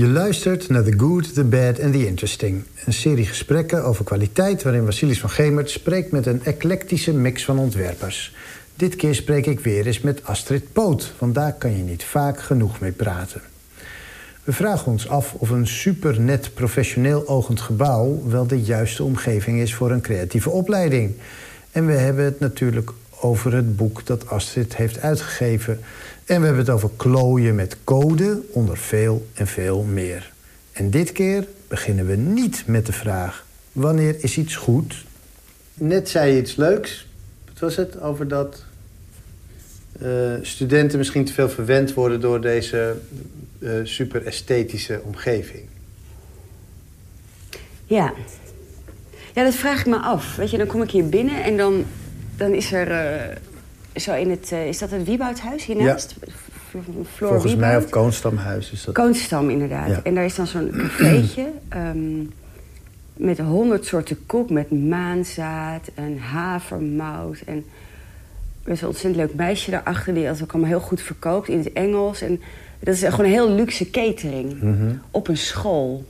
Je luistert naar The Good, The Bad and The Interesting. Een serie gesprekken over kwaliteit... waarin Vasilis van Gemert spreekt met een eclectische mix van ontwerpers. Dit keer spreek ik weer eens met Astrid Poot... want daar kan je niet vaak genoeg mee praten. We vragen ons af of een supernet professioneel ogend gebouw... wel de juiste omgeving is voor een creatieve opleiding. En we hebben het natuurlijk over het boek dat Astrid heeft uitgegeven... En we hebben het over klooien met code onder veel en veel meer. En dit keer beginnen we niet met de vraag... wanneer is iets goed? Net zei je iets leuks. Wat was het? Over dat uh, studenten misschien te veel verwend worden... door deze uh, super esthetische omgeving. Ja. Ja, dat vraag ik me af. Weet je, dan kom ik hier binnen en dan, dan is er... Uh zo in het, uh, is dat het Wieboudhuis hiernaast? Ja. Volgens mij of Koonstamhuis is dat. Koonstam, inderdaad. Ja. En daar is dan zo'n cafeetje um, met honderd soorten koek, met maanzaad en havermout. En er is een ontzettend leuk meisje daarachter die dat ook allemaal heel goed verkoopt in het Engels. En dat is gewoon een heel luxe catering mm -hmm. op een school.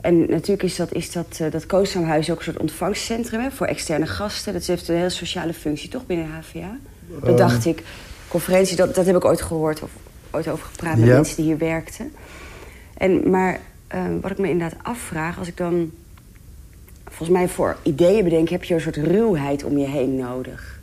En natuurlijk is dat, is dat, uh, dat ook een soort ontvangstcentrum hè, voor externe gasten. Dat heeft een hele sociale functie, toch, binnen HVA? Dat um. dacht ik. Conferentie, dat, dat heb ik ooit gehoord of ooit over gepraat met Ja. mensen die hier werkten. En, maar uh, wat ik me inderdaad afvraag, als ik dan... Volgens mij voor ideeën bedenk, heb je een soort ruwheid om je heen nodig.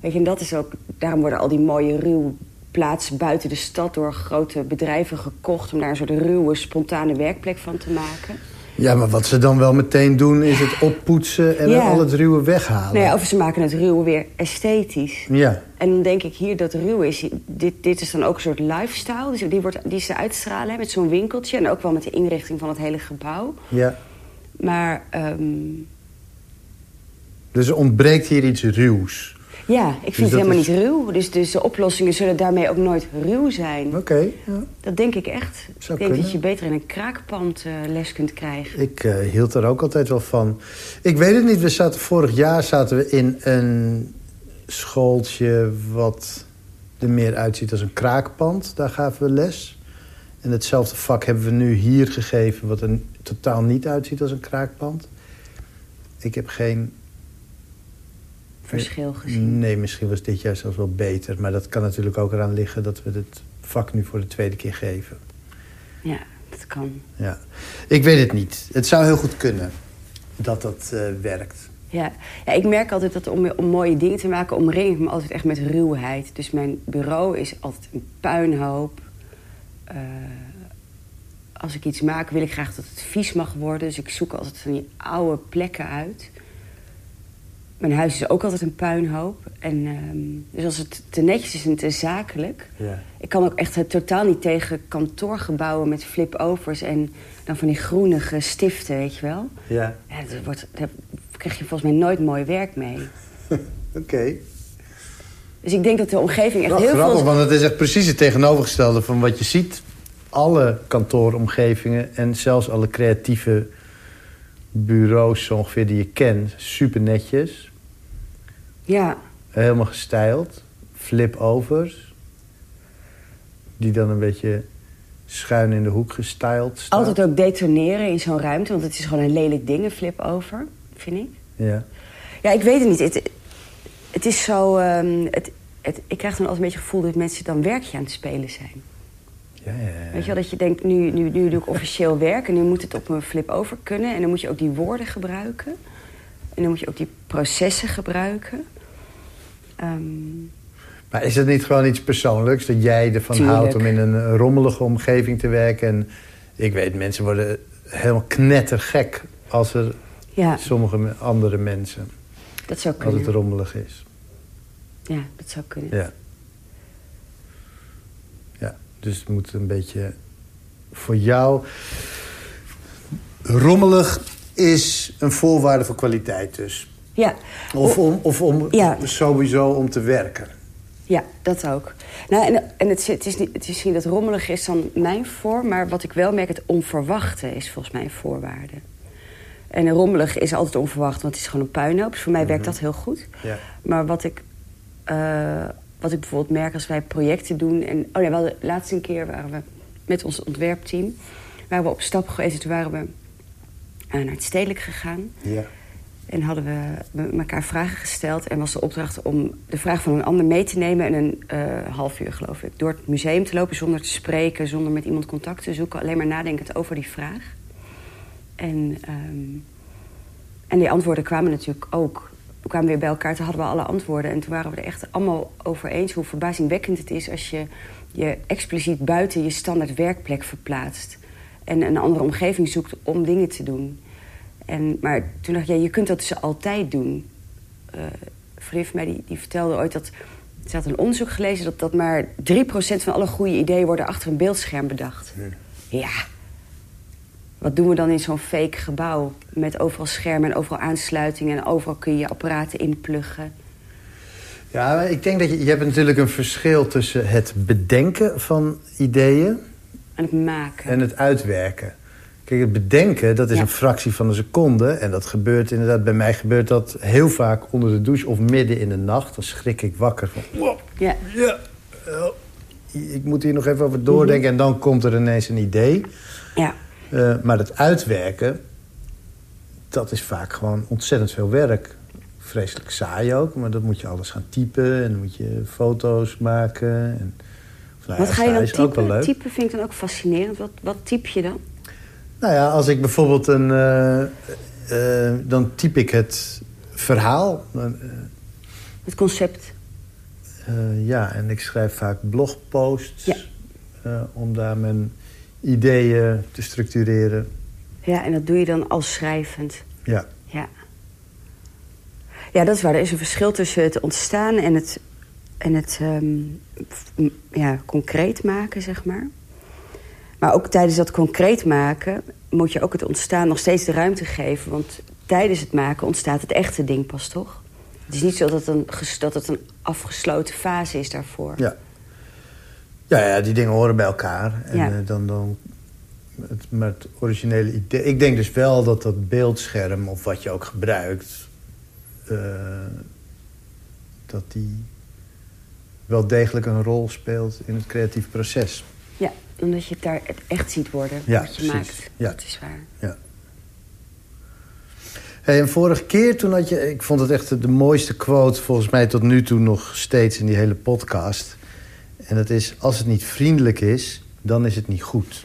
Weet je, en dat is ook... Daarom worden al die mooie ruw plaatsen buiten de stad door grote bedrijven gekocht... om daar een soort ruwe, spontane werkplek van te maken. Ja, maar wat ze dan wel meteen doen is het oppoetsen en Ja. al het ruwe weghalen. Nou ja, of ze maken het ruwe weer esthetisch. Ja. En dan denk ik hier dat ruw is... Dit, dit is dan ook een soort lifestyle. Dus die, wordt, die ze uitstralen hè, met zo'n winkeltje. En ook wel met de inrichting van het hele gebouw. ja. Maar ehm, Dus er ontbreekt hier iets ruws. Ja, ik vind Dus het helemaal is- niet ruw. Dus, dus de oplossingen zullen daarmee ook nooit ruw zijn. Oké, ja. Dat denk ik echt. Zou ik denk kunnen. dat je beter in een kraakpand eh, les kunt krijgen. Ik eh, hield er ook altijd wel van. Ik weet het niet, we zaten, vorig jaar zaten we in een schooltje... wat er meer uitziet als een kraakpand. Daar gaven we les. En hetzelfde vak hebben we nu hier gegeven... wat er totaal niet uitziet als een kraakpand. Ik heb geen... Verschil gezien. Nee, misschien was dit jaar zelfs wel beter. Maar dat kan natuurlijk ook eraan liggen... dat we het vak nu voor de tweede keer geven. Ja, dat kan. Ja. Ik weet het niet. Het zou heel goed kunnen dat dat eh, werkt. Ja. ja, ik merk altijd dat om, om mooie dingen te maken... omring ik me altijd echt met ruwheid. Dus mijn bureau is altijd een puinhoop. Eh, als ik iets maak, wil ik graag dat het vies mag worden. Dus ik zoek altijd van die oude plekken uit. Mijn huis is ook altijd een puinhoop. En, ehm, dus als het te netjes is en te zakelijk... Ja. Ik kan ook echt eh, totaal niet tegen kantoorgebouwen met flip-overs... en dan van die groenige stiften, weet je wel. Ja, Ja, dat wordt, daar krijg je volgens mij nooit mooi werk mee. oké. Dus ik denk dat de omgeving echt heel grappig, veel... want het is echt precies het tegenovergestelde van wat je ziet. Alle kantooromgevingen en zelfs alle creatieve bureaus ongeveer die je kent. Super netjes, Ja, helemaal gestyled. Flip-overs. Die dan een beetje schuin in de hoek gestyled staan. altijd ook detoneren in zo'n ruimte. Want het is gewoon een lelijk ding, een flip-over, vind ik. Ja. Ja, ik weet het niet. Het, het is zo... ehm, het, het, ik krijg dan altijd een beetje het gevoel dat mensen dan werkje aan het spelen zijn. Ja, ja, ja. Weet je wel, dat je denkt, nu, nu, nu doe ik officieel werk... en nu moet het op een flip-over kunnen. En dan moet je ook die woorden gebruiken. En dan moet je ook die processen gebruiken. Ehm, Maar is het niet gewoon iets persoonlijks? Dat jij ervan Tuurlijk. houdt om in een eh, rommelige omgeving te werken? En ik weet, mensen worden helemaal knettergek als er ja, sommige andere mensen... dat zou als het kunnen. rommelig is. Ja, dat zou kunnen. Ja. Ja, dus het moet een beetje... Voor jou... Rommelig is een voorwaarde voor kwaliteit dus. Ja, Of om, of om Ja. sowieso om te werken. ja, dat ook. Nou, en en het, is- het, is niet, het is misschien dat rommelig is dan mijn voor... maar wat ik wel merk, het onverwachte is volgens mij een voorwaarde. En rommelig is altijd onverwacht, want het is gewoon een puinhoop. Dus voor mij werkt dat heel goed. Ja. Maar wat ik, eh, wat ik bijvoorbeeld merk als wij projecten doen... En, oh ja, we hadden, laatst een keer waren we met ons ontwerpteam. Waren we op stap geweest. Toen waren we uh, naar het stedelijk gegaan. Ja. En hadden we elkaar vragen gesteld. En was de opdracht om de vraag van een ander mee te nemen... en een eh, half uur, geloof ik, door het museum te lopen... zonder te spreken, zonder met iemand contact te zoeken. Alleen maar nadenkend over die vraag. En, ehm, en die antwoorden kwamen natuurlijk ook. We kwamen weer bij elkaar, toen hadden we alle antwoorden. En toen waren we er echt allemaal over eens... hoe verbazingwekkend het is als je je expliciet buiten je standaard werkplek verplaatst... en een andere omgeving zoekt om dingen te doen... En, maar toen dacht ik, ja, je kunt dat dus altijd doen. Uh, mij die, die vertelde ooit dat... Ze had een onderzoek gelezen dat, dat maar 3% van alle goede ideeën worden achter een beeldscherm bedacht. Ja. Wat doen we dan in zo'n fake gebouw? Met overal schermen en overal aansluitingen en overal kun je apparaten inpluggen. Ja, ik denk dat je, je hebt natuurlijk een verschil tussen het bedenken van ideeën... En het maken. En het uitwerken. Kijk, het bedenken, dat is Ja. een fractie van een seconde. En dat gebeurt inderdaad, bij mij gebeurt dat heel vaak onder de douche of midden in de nacht. Dan schrik ik wakker van, wow, Ja. ja, eh, ik moet hier nog even over doordenken. En dan komt er ineens een idee. Ja. Eh, maar het uitwerken, dat is vaak gewoon ontzettend veel werk. Vreselijk saai ook, maar dan moet je alles gaan typen. En dan moet je foto's maken. En, nou Wat ga je dan typen? Typen vind ik dan ook fascinerend. Wat, wat typ je dan? Nou ja, als ik bijvoorbeeld een... eh, eh, dan typ ik het verhaal. Eh, Het concept. ja, en ik schrijf vaak blogposts... Ja. om daar mijn ideeën te structureren. Ja, en dat doe je dan als schrijvend. Ja, Ja. Ja, dat is waar. Er is een verschil tussen het ontstaan en het, en het ehm, ja, concreet maken, zeg maar. Maar ook tijdens dat concreet maken moet je ook het ontstaan nog steeds de ruimte geven. Want tijdens het maken ontstaat het echte ding pas, toch? Het is niet zo dat het een, dat het een afgesloten fase is daarvoor. ja. Ja, ja, die dingen horen bij elkaar. En Ja. eh, dan, dan het, maar het originele idee... Ik denk dus wel dat dat beeldscherm, of wat je ook gebruikt... eh, dat die wel degelijk een rol speelt in het creatief proces. Omdat je het daar echt ziet worden, Ja, wat je precies. maakt. Ja. Dat is waar. Ja. Hey, en vorige keer toen had je... Ik vond het echt de mooiste quote volgens mij tot nu toe nog steeds in die hele podcast. En dat is, als het niet vriendelijk is, dan is het niet goed.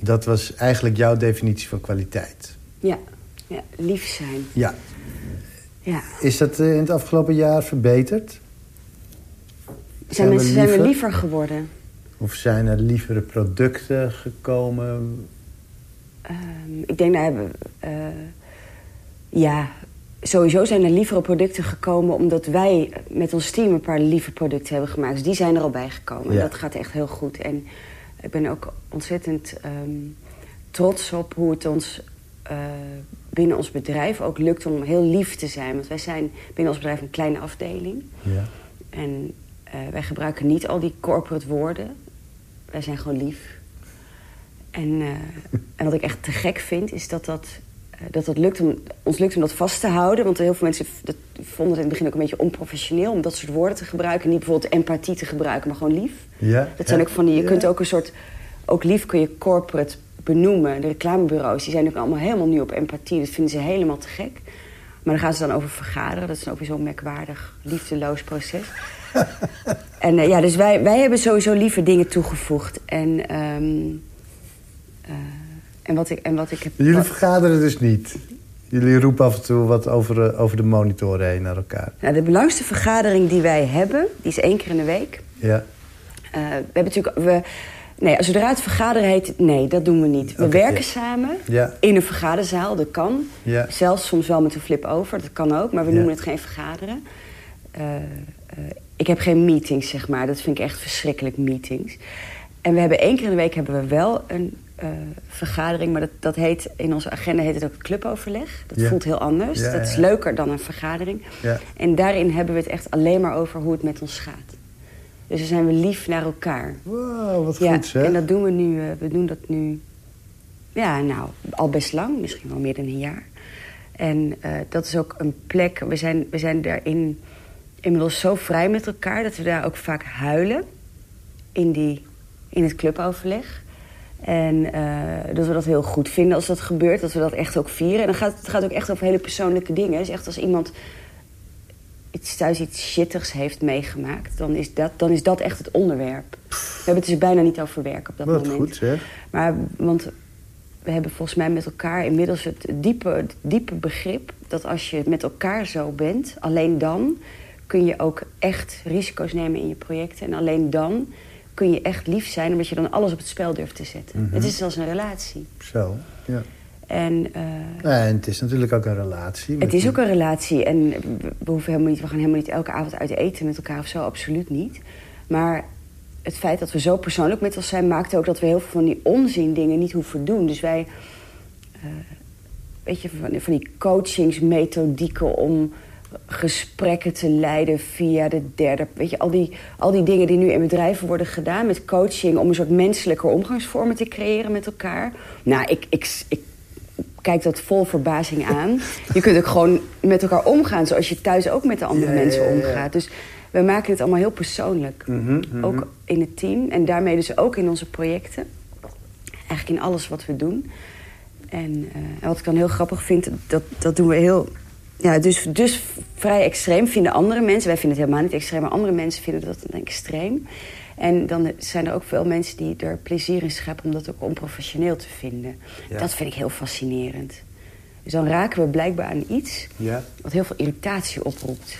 Dat was eigenlijk jouw definitie van kwaliteit. Ja, ja lief zijn. Ja. Ja. Is dat eh, in het afgelopen jaar verbeterd? Zijn, we mensen zijn we liever geworden? Of zijn er lievere producten gekomen? Ehm, ik denk, nou, hebben, eh, ja, sowieso zijn er lievere producten gekomen... omdat wij met ons team een paar lieve producten hebben gemaakt. Dus die zijn er al bij gekomen. Ja. En dat gaat echt heel goed. En ik ben ook ontzettend ehm, trots op hoe het ons eh, binnen ons bedrijf ook lukt om heel lief te zijn. Want wij zijn binnen ons bedrijf een kleine afdeling. Ja. En eh, wij gebruiken niet al die corporate woorden. Wij zijn gewoon lief. En, eh, en wat ik echt te gek vind, is dat dat, eh, dat, dat lukt om, ons lukt om dat vast te houden. Want heel veel mensen dat vonden het in het begin ook een beetje onprofessioneel... om dat soort woorden te gebruiken. Niet bijvoorbeeld empathie te gebruiken, maar gewoon lief. Ja. Dat zijn Ja. ook van die, je Ja. kunt ook een soort... Ook lief kun je corporate benoemen. De reclamebureaus die zijn ook allemaal helemaal nu op empathie. Dat vinden ze helemaal te gek. Maar dan gaan ze dan over vergaderen. Dat is dan ook weer zo'n merkwaardig, liefdeloos proces. En eh, ja, dus wij, wij hebben sowieso lieve dingen toegevoegd. En, ehm, eh, en, wat, ik, en wat ik heb... Jullie wat- vergaderen dus niet? Jullie roepen af en toe wat over, de- over de monitoren heen naar elkaar? nou, de belangrijkste vergadering die wij hebben, die is één keer in de week. Ja. Eh, we hebben natuurlijk... We, nee, zodra het vergaderen heet, nee, dat doen we niet. We werken ja. samen Ja. in een vergaderzaal, dat kan. Ja. Zelfs soms wel met een flip-over, dat kan ook. Maar we noemen het geen vergaderen. Eh, eh, ik heb geen meetings, zeg maar. Dat vind ik echt verschrikkelijk, meetings. En we hebben één keer in de week hebben we wel een eh, vergadering. Maar dat, dat heet, in onze agenda heet het ook cluboverleg. Dat Ja. voelt heel anders. Ja, dat is leuker dan een vergadering. Ja. En daarin hebben we het echt alleen maar over hoe het met ons gaat. Dus dan zijn we lief naar elkaar. Wow, wat Ja, goed zeg. en dat doen we nu. eh, we doen dat nu, ja, nou, al best lang, misschien wel meer dan een jaar. En eh, dat is ook een plek. We zijn, we zijn daarin inmiddels zo vrij met elkaar dat we daar ook vaak huilen. In die, in het cluboverleg. En eh, dat we dat heel goed vinden als dat gebeurt. Dat we dat echt ook vieren. En dan gaat, het gaat ook echt over hele persoonlijke dingen. Dus echt als iemand iets, thuis iets shittigs heeft meegemaakt... Dan is, dat, dan is dat echt het onderwerp. We hebben het dus bijna niet over werk op dat Wat moment. goed, zeg. Maar, want we hebben volgens mij met elkaar inmiddels het diepe, het diepe begrip... dat als je met elkaar zo bent, alleen dan kun je ook echt risico's nemen in je projecten. En alleen dan kun je echt lief zijn... omdat je dan alles op het spel durft te zetten. Mhm. Het is zoals een relatie. Zo, ja. En eh, Ja, en het is natuurlijk ook een relatie. het is ook een relatie. En we, we hoeven helemaal niet, we gaan helemaal niet elke avond uit eten met elkaar of zo. Absoluut niet. Maar het feit dat we zo persoonlijk met ons zijn... maakt ook dat we heel veel van die onzin dingen niet hoeven doen. Dus wij... eh, weet je, van, van die coachingsmethodieken om gesprekken te leiden via de derde... Weet je, al die, al die dingen die nu in bedrijven worden gedaan met coaching... om een soort menselijker omgangsvormen te creëren met elkaar. Nou, ik, ik, ik kijk dat vol verbazing aan. Je kunt ook gewoon met elkaar omgaan... zoals je thuis ook met de andere Ja, mensen ja, ja. omgaat. Dus we maken het allemaal heel persoonlijk. Mhm, mhm. Ook in het team en daarmee dus ook in onze projecten. Eigenlijk in alles wat we doen. En, eh, wat ik dan heel grappig vind, dat, dat doen we heel... Ja, dus, dus vrij extreem vinden andere mensen. Wij vinden het helemaal niet extreem, maar andere mensen vinden dat dan extreem. En dan zijn er ook veel mensen die er plezier in scheppen... om dat ook onprofessioneel te vinden. Ja. Dat vind ik heel fascinerend. Dus dan raken we blijkbaar aan iets... Ja. wat heel veel irritatie oproept.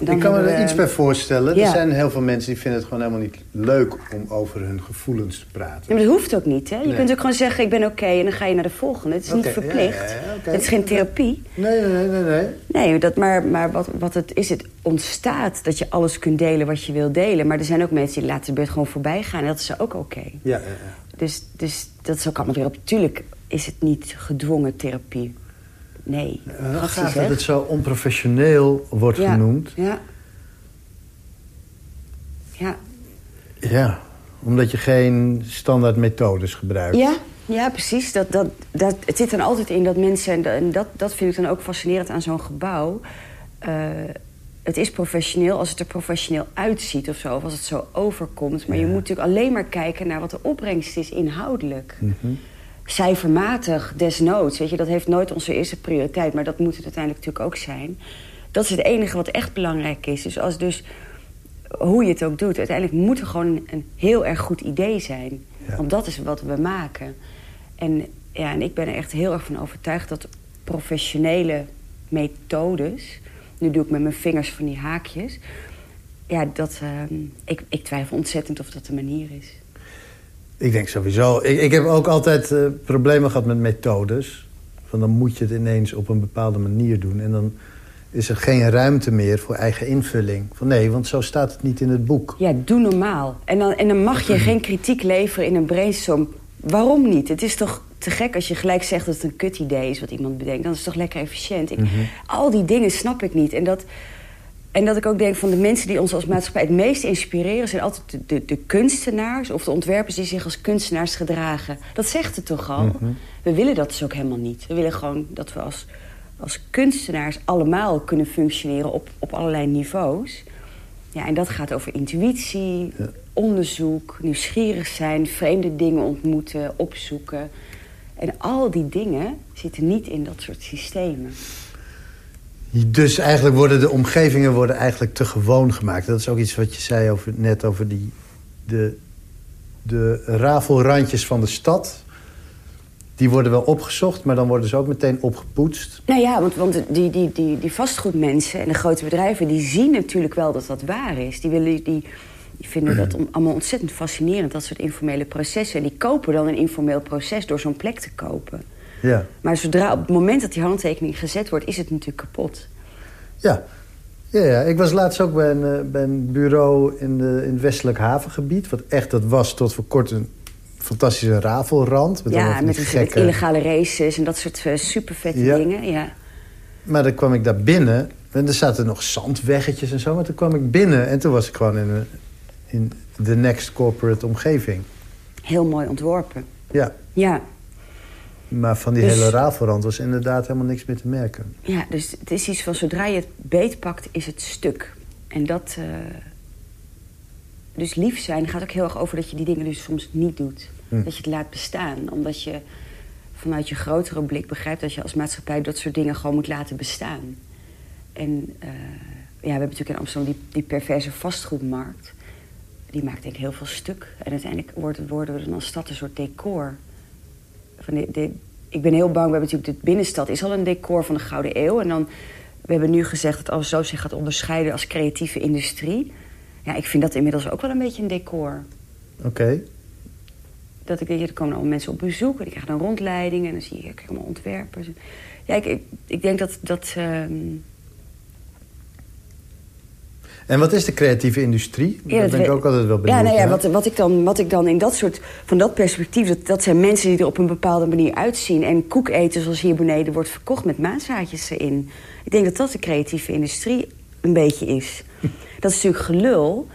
Ik kan me er we- iets bij voorstellen. Ja. Er zijn heel veel mensen die vinden het gewoon helemaal niet leuk om over hun gevoelens te praten. Ja, maar dat hoeft ook niet, hè? Je Nee. kunt ook gewoon zeggen, ik ben oké... en dan ga je naar de volgende. Het is niet verplicht. ja. Het is geen therapie. Nee, nee, nee, nee. nee. Nee, dat, maar, maar wat, wat het is, het ontstaat dat je alles kunt delen wat je wil delen. Maar er zijn ook mensen die laten de beurt gewoon voorbij gaan. En dat is ook oké. Ja, ja, ja. Dus, dus dat is ook allemaal weer op. Tuurlijk is het niet gedwongen therapie. Nee. Hè? dat het zo onprofessioneel wordt ja. genoemd. Ja. Ja. Ja, omdat je geen standaard methodes gebruikt. Ja, ja precies. Dat, dat, dat, het zit dan altijd in dat mensen... en dat- dat, vind ik dan ook fascinerend aan zo'n gebouw... eh, het is professioneel als het er professioneel uitziet of zo. Of als het zo overkomt. Maar je moet natuurlijk alleen maar kijken naar wat de opbrengst is inhoudelijk. Mhm. Cijfermatig, desnoods. Weet je, dat heeft nooit onze eerste prioriteit. Maar dat moet het uiteindelijk natuurlijk ook zijn. Dat is het enige wat echt belangrijk is. Dus als dus, hoe je het ook doet... uiteindelijk moet er gewoon een, een heel erg goed idee zijn. Ja. Want dat is wat we maken. En, ja, en ik ben er echt heel erg van overtuigd dat professionele methodes... nu doe ik met mijn vingers van die haakjes... ja, dat, ehm, ik, ik twijfel ontzettend of dat de manier is. Ik denk sowieso. Ik, ik heb ook altijd eh, problemen gehad met methodes. Van dan moet je het ineens op een bepaalde manier doen. En dan is er geen ruimte meer voor eigen invulling. Van nee, want zo staat het niet in het boek. Ja, doe normaal. En dan, en dan mag je geen kritiek leveren in een brainstorm. Waarom niet? Het is toch te gek als je gelijk zegt dat het een kut idee is wat iemand bedenkt. Dan is het toch lekker efficiënt. Ik, Al die dingen snap ik niet. En dat, en dat ik ook denk van de mensen die ons als maatschappij het meest inspireren... zijn altijd de, de, de kunstenaars of de ontwerpers die zich als kunstenaars gedragen. Dat zegt het toch al? We willen dat dus ook helemaal niet. We willen gewoon dat we als, als kunstenaars allemaal kunnen functioneren op, op allerlei niveaus. Ja, en dat gaat over intuïtie, Ja. onderzoek, nieuwsgierig zijn... vreemde dingen ontmoeten, opzoeken. En al die dingen zitten niet in dat soort systemen. Dus eigenlijk worden de omgevingen worden eigenlijk te gewoon gemaakt. Dat is ook iets wat je zei over, net over die, de, de rafelrandjes van de stad. Die worden wel opgezocht, maar dan worden ze ook meteen opgepoetst. Nou ja, want, want die, die, die, die vastgoedmensen en de grote bedrijven... die zien natuurlijk wel dat dat waar is. Die, willen, die, die vinden dat allemaal ontzettend fascinerend, dat soort informele processen. En die kopen dan een informeel proces door zo'n plek te kopen. Ja, Maar zodra op het moment dat die handtekening gezet wordt, is het natuurlijk kapot. ja. Ja, ja, ik was laatst ook bij een, eh, bij een bureau in, de, in het westelijk havengebied. Wat echt, dat was tot voor kort een fantastische rafelrand. Met ja, met, gekke... illegale races en dat soort uh, supervette Ja. dingen. Ja. Maar dan kwam ik daar binnen en er zaten nog zandweggetjes en zo. Maar toen kwam ik binnen en toen was ik gewoon in, een- in de next corporate omgeving. Heel mooi ontworpen. Ja, Ja, maar van die Dus- hele rafelrand was inderdaad helemaal niks meer te merken. ja, dus het is iets van zodra je het beetpakt, is het stuk. En dat, eh, dus lief zijn gaat ook heel erg over dat je die dingen dus soms niet doet. Hm. Dat je het laat bestaan. Omdat je vanuit je grotere blik begrijpt dat je als maatschappij dat soort dingen gewoon moet laten bestaan. En eh, ja, we hebben natuurlijk in Amsterdam die, die perverse vastgoedmarkt. Die maakt denk ik heel veel stuk. En uiteindelijk worden, worden we dan als stad een soort decor. Van de, de- ik ben heel bang, we hebben natuurlijk de binnenstad is al een decor van de Gouden Eeuw. En dan, we hebben nu gezegd dat als zo zich gaat onderscheiden als creatieve industrie. Ja, ik vind dat inmiddels ook wel een beetje een decor. Oké. Dat ik denk, er komen allemaal mensen op bezoek en die krijgen dan rondleidingen. En dan zie je kijk, allemaal ontwerpers. Ja, ik, ik, ik denk dat... dat ehm, En wat is de creatieve industrie? Ja, Daar dat ben ik ook altijd wel benieuwd Ja, nou ja, naar. wat, wat, ik dan, wat ik dan in dat soort, van dat perspectief... Dat, dat zijn mensen die er op een bepaalde manier uitzien. En koek eten zoals hier beneden wordt verkocht met maanzaadjes erin. Ik denk dat dat de creatieve industrie een beetje is. dat is natuurlijk gelul.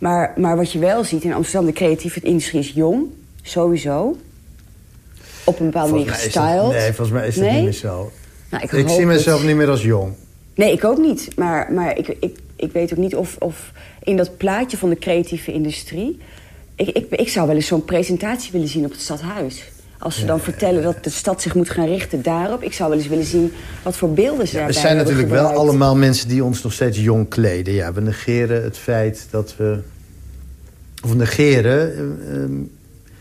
Maar, maar wat je wel ziet in Amsterdam, de creatieve industrie is jong. Sowieso. Op een bepaalde Volgens manier gestyled. Nee, volgens mij is dat Nee? niet meer zo. Nou, ik ik zie mezelf niet meer als jong. Nee, ik ook niet. Maar, maar ik, ik, ik weet ook niet of, of in dat plaatje van de creatieve industrie... Ik, ik, ik zou wel eens zo'n presentatie willen zien op het stadhuis. Als ze dan vertellen dat de stad zich moet gaan richten daarop. Ik zou wel eens willen zien wat voor beelden ze Ja, we daarbij zijn hebben natuurlijk wel allemaal mensen die ons nog steeds jong kleden. Ja, we negeren het feit dat we... Of negeren... eh, ehm,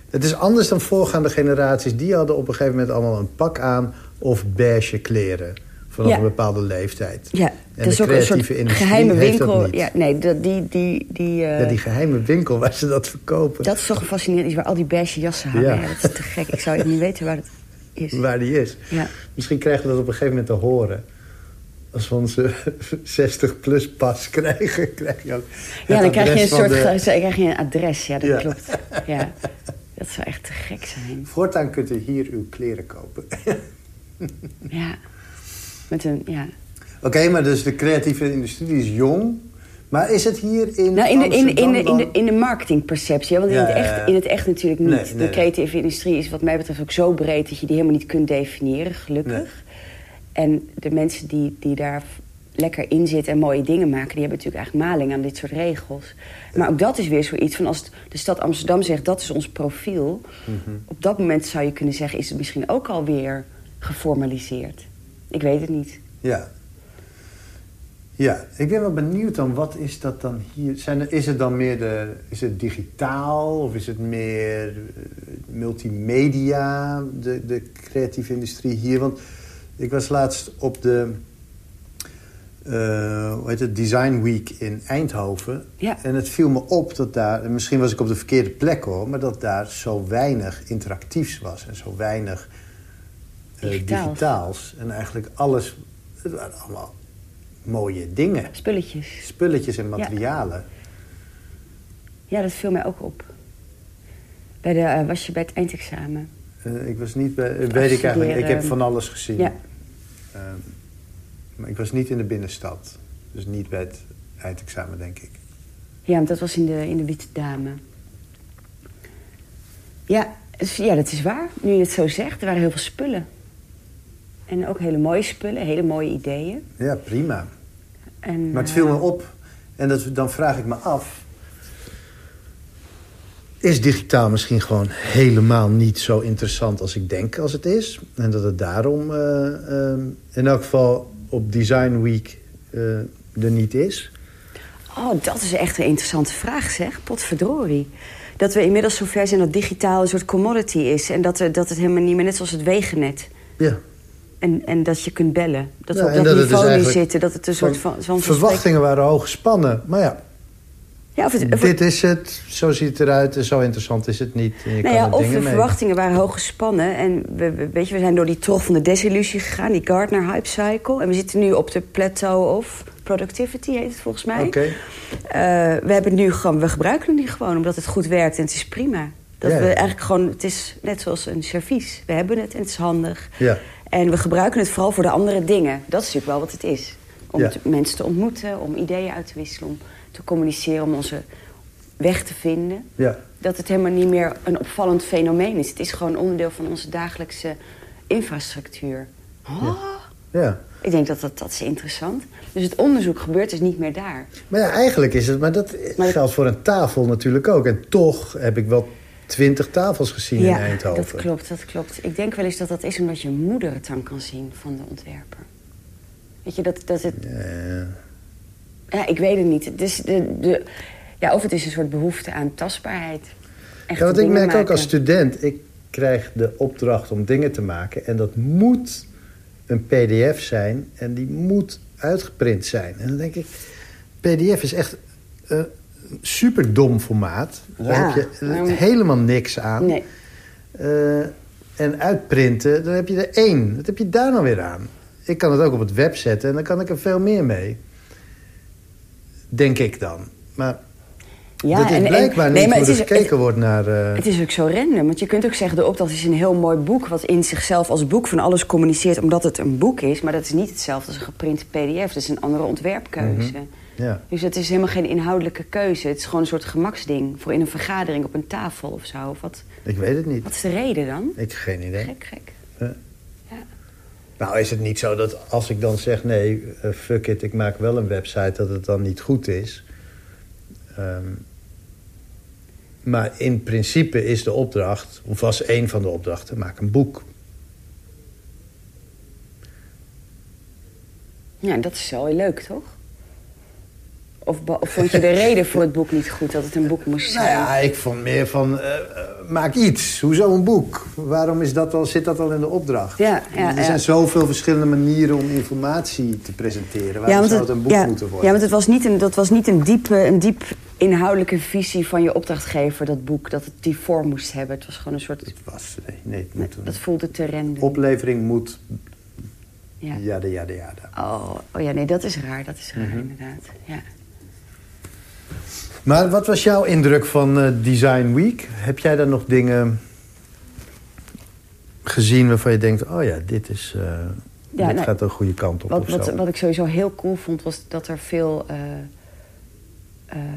het is anders dan voorgaande generaties. Die hadden op een gegeven moment allemaal een pak aan... of beige kleren. Vanaf Ja. een bepaalde leeftijd. Ja, En dat is de ook een soort geheime winkel. Ja, nee, dat, die, die, die, eh, Ja, die geheime winkel waar ze dat verkopen. dat is toch een fascinerend iets waar al die beige jassen hangen. Ja. Ja. dat is te gek. Ik zou niet weten waar het is. Waar die is. Ja. Misschien krijgen we dat op een gegeven moment te horen. Als we onze 60-plus pas krijgen, krijg je ook... Ja, dan krijg je een soort de- dan krijg je een adres. Ja, dat klopt. Ja. Dat zou echt te gek zijn. Voortaan kunt u hier uw kleren kopen. Ja. Met een, ja. Oké, maar dus de creatieve industrie is jong. Maar is het hier in Nou, in de, in, in, Amsterdam de, in, de, in de marketingperceptie. Want in, het echt, in het echt natuurlijk niet. Nee, nee, de creatieve industrie is wat mij betreft ook zo breed... dat je die helemaal niet kunt definiëren, gelukkig. Nee. En de mensen die, die daar lekker in zitten en mooie dingen maken... die hebben natuurlijk eigenlijk maling aan dit soort regels. Maar ook dat is weer zoiets van als de stad Amsterdam zegt... dat is ons profiel. Mhm. Op dat moment zou je kunnen zeggen... is het misschien ook alweer geformaliseerd. Ik weet het niet. Ja. Ja, ik ben wel benieuwd dan, wat is dat dan hier? Zijn er, is het dan meer de, is het digitaal of is het meer eh, multimedia, de, de creatieve industrie hier? Want ik was laatst op de, eh, hoe heet het, Design Week in Eindhoven. Ja. En het viel me op dat daar, en misschien was ik op de verkeerde plek hoor, maar dat daar zo weinig interactiefs was en zo weinig Digitaals. digitaals. En eigenlijk alles, het waren allemaal mooie dingen. Spulletjes. Spulletjes en materialen. Ja, dat viel mij ook op. Bij de, eh, was je bij het eindexamen? Eh, ik was niet bij, eh, weet ik eigenlijk, ik heb van alles gezien. Ja. Ehm, maar ik was niet in de binnenstad. Dus niet bij het eindexamen, denk ik. Ja, want dat was in de, in de Witte Dame. Ja, ja, dat is waar. Nu je het zo zegt, er waren heel veel spullen. En ook hele mooie spullen, hele mooie ideeën. Ja, prima. En, Maar het eh, viel me op. En dat, dan vraag ik me af... Is digitaal misschien gewoon helemaal niet zo interessant als ik denk als het is? En dat het daarom eh, ehm, in elk geval op Design Week eh, er niet is? Oh, dat is echt een interessante vraag, zeg. Potverdorie. Dat we inmiddels zover zijn dat digitaal een soort commodity is. En dat, dat het helemaal niet meer, net zoals het wegennet. Ja. En, en dat je kunt bellen. Dat we Ja, op dat dus niveau eigenlijk zitten. Dat het een soort van... van Verwachtingen waren hoog gespannen. Maar ja, Ja, of het, of dit is het. Zo ziet het eruit. En zo interessant is het niet. En je Nou kan ja, of de mee. verwachtingen waren hoog gespannen. En we, we- weet je, we zijn door die trog van de desillusie gegaan, die Gardner hype cycle. En we zitten nu op de plateau of productivity, heet het volgens mij. Oké. Eh, we, hebben nu gewoon, we gebruiken het nu gewoon omdat het goed werkt en het is prima. Dat Ja, we eigenlijk gewoon, het is net zoals een servies. We hebben het en het is handig. Ja. En we gebruiken het vooral voor de andere dingen. Dat is natuurlijk wel wat het is. Om Ja. te- mensen te ontmoeten, om ideeën uit te wisselen, om te communiceren, om onze weg te vinden Ja. dat het helemaal niet meer een opvallend fenomeen is. Het is gewoon onderdeel van onze dagelijkse infrastructuur. Oh, Ja. Ik denk dat, dat dat is interessant. Dus het onderzoek gebeurt dus niet meer daar. Maar ja, eigenlijk is het... Maar dat Maar- geldt voor een tafel natuurlijk ook. En toch heb ik wel twintig tafels gezien in Eindhoven. dat klopt, dat klopt. Ik denk wel eens dat dat is omdat je moeder het dan kan zien van de ontwerper. Weet je, dat, dat het... Ja. Ja, ik weet het niet. Is de, de, ja, of het is een soort behoefte aan tastbaarheid. Ja, want ik merk ook als student... ik krijg de opdracht om dingen te maken... en dat moet een pdf zijn en die moet uitgeprint zijn. En dan denk ik... pdf is echt een super dom formaat. Daar Ja, heb je helemaal niks aan. Nee. Eh, en uitprinten, dan heb je er één. Wat heb je daar nou weer aan? Ik kan het ook op het web zetten en dan kan ik er veel meer mee. Denk ik dan. Maar Ja, dat is en- en- blijkbaar nee, niet maar hoe er gekeken wordt naar... eh, Het is ook zo random. Want je kunt ook zeggen, de opdracht is een heel mooi boek... wat in zichzelf als boek van alles communiceert omdat het een boek is. Maar dat is niet hetzelfde als een geprinte pdf. Dat is een andere ontwerpkeuze. Ja. Dus het is helemaal geen inhoudelijke keuze. Het is gewoon een soort gemaksding voor in een vergadering op een tafel of zo. Of wat, Ik weet het niet. wat is de reden dan? Ik heb geen idee. Gek, gek. Ja. Ja. Nou is het niet zo dat als ik dan zeg... nee, eh, fuck it, ik maak wel een website... dat het dan niet goed is. Ehm, maar in principe is de opdracht... of was een van de opdrachten... maak een boek. Ja, dat is wel heel leuk, toch? Of, of vond je de reden voor het boek niet goed, dat het een boek moest Nou zijn? ja, ik vond meer van... eh, eh, maak iets. Hoezo een boek? Waarom is dat al, zit dat al in de opdracht? Ja, ja, er ja. zijn zoveel verschillende manieren om informatie te presenteren. Waarom zou het een boek ja, moeten worden? Ja, want het was niet een, dat was niet een, diepe, een diep inhoudelijke visie van je opdrachtgever, dat boek, dat het die vorm moest hebben. Het was gewoon een soort... Het was... Nee, nee het moet dat voelde te random. oplevering moet... Ja. Jada, jada, jada. Oh, oh ja, nee, dat is raar. Dat is raar, Mhm. inderdaad. Ja. Maar wat was jouw indruk van eh, Design Week? Heb jij daar nog dingen gezien waarvan je denkt... oh ja, dit, is, eh, dit nou, gaat een goede kant op Wat, of wat, zo? wat ik sowieso heel cool vond, was dat er veel... eh,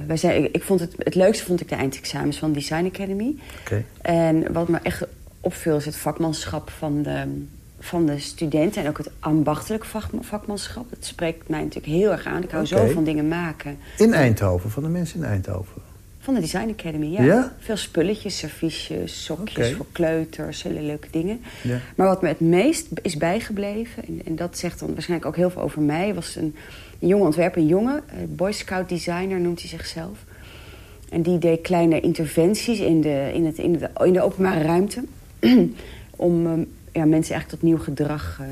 wij zijn, ik, ik vond het, het leukste vond ik de eindexamens van Design Academy. Oké. En wat me echt opviel is het vakmanschap van de, van de studenten... en ook het ambachtelijk vak- vakmanschap. Dat spreekt mij natuurlijk heel erg aan. Ik hou Oké. zo van dingen maken. In Eindhoven, van de mensen in Eindhoven. Van de Design Academy, ja. Ja? Veel spulletjes, serviesjes, sokjes voor kleuters, hele leuke dingen. Ja. Maar wat me het meest is bijgebleven, en, en dat zegt dan waarschijnlijk ook heel veel over mij... was een, een jonge ontwerper, een jongen, eh, Boy Scout designer noemt hij zichzelf. En die deed kleine interventies in de, in het, in de, in de openbare ruimte... om ehm, ja, mensen eigenlijk tot nieuw gedrag... eh,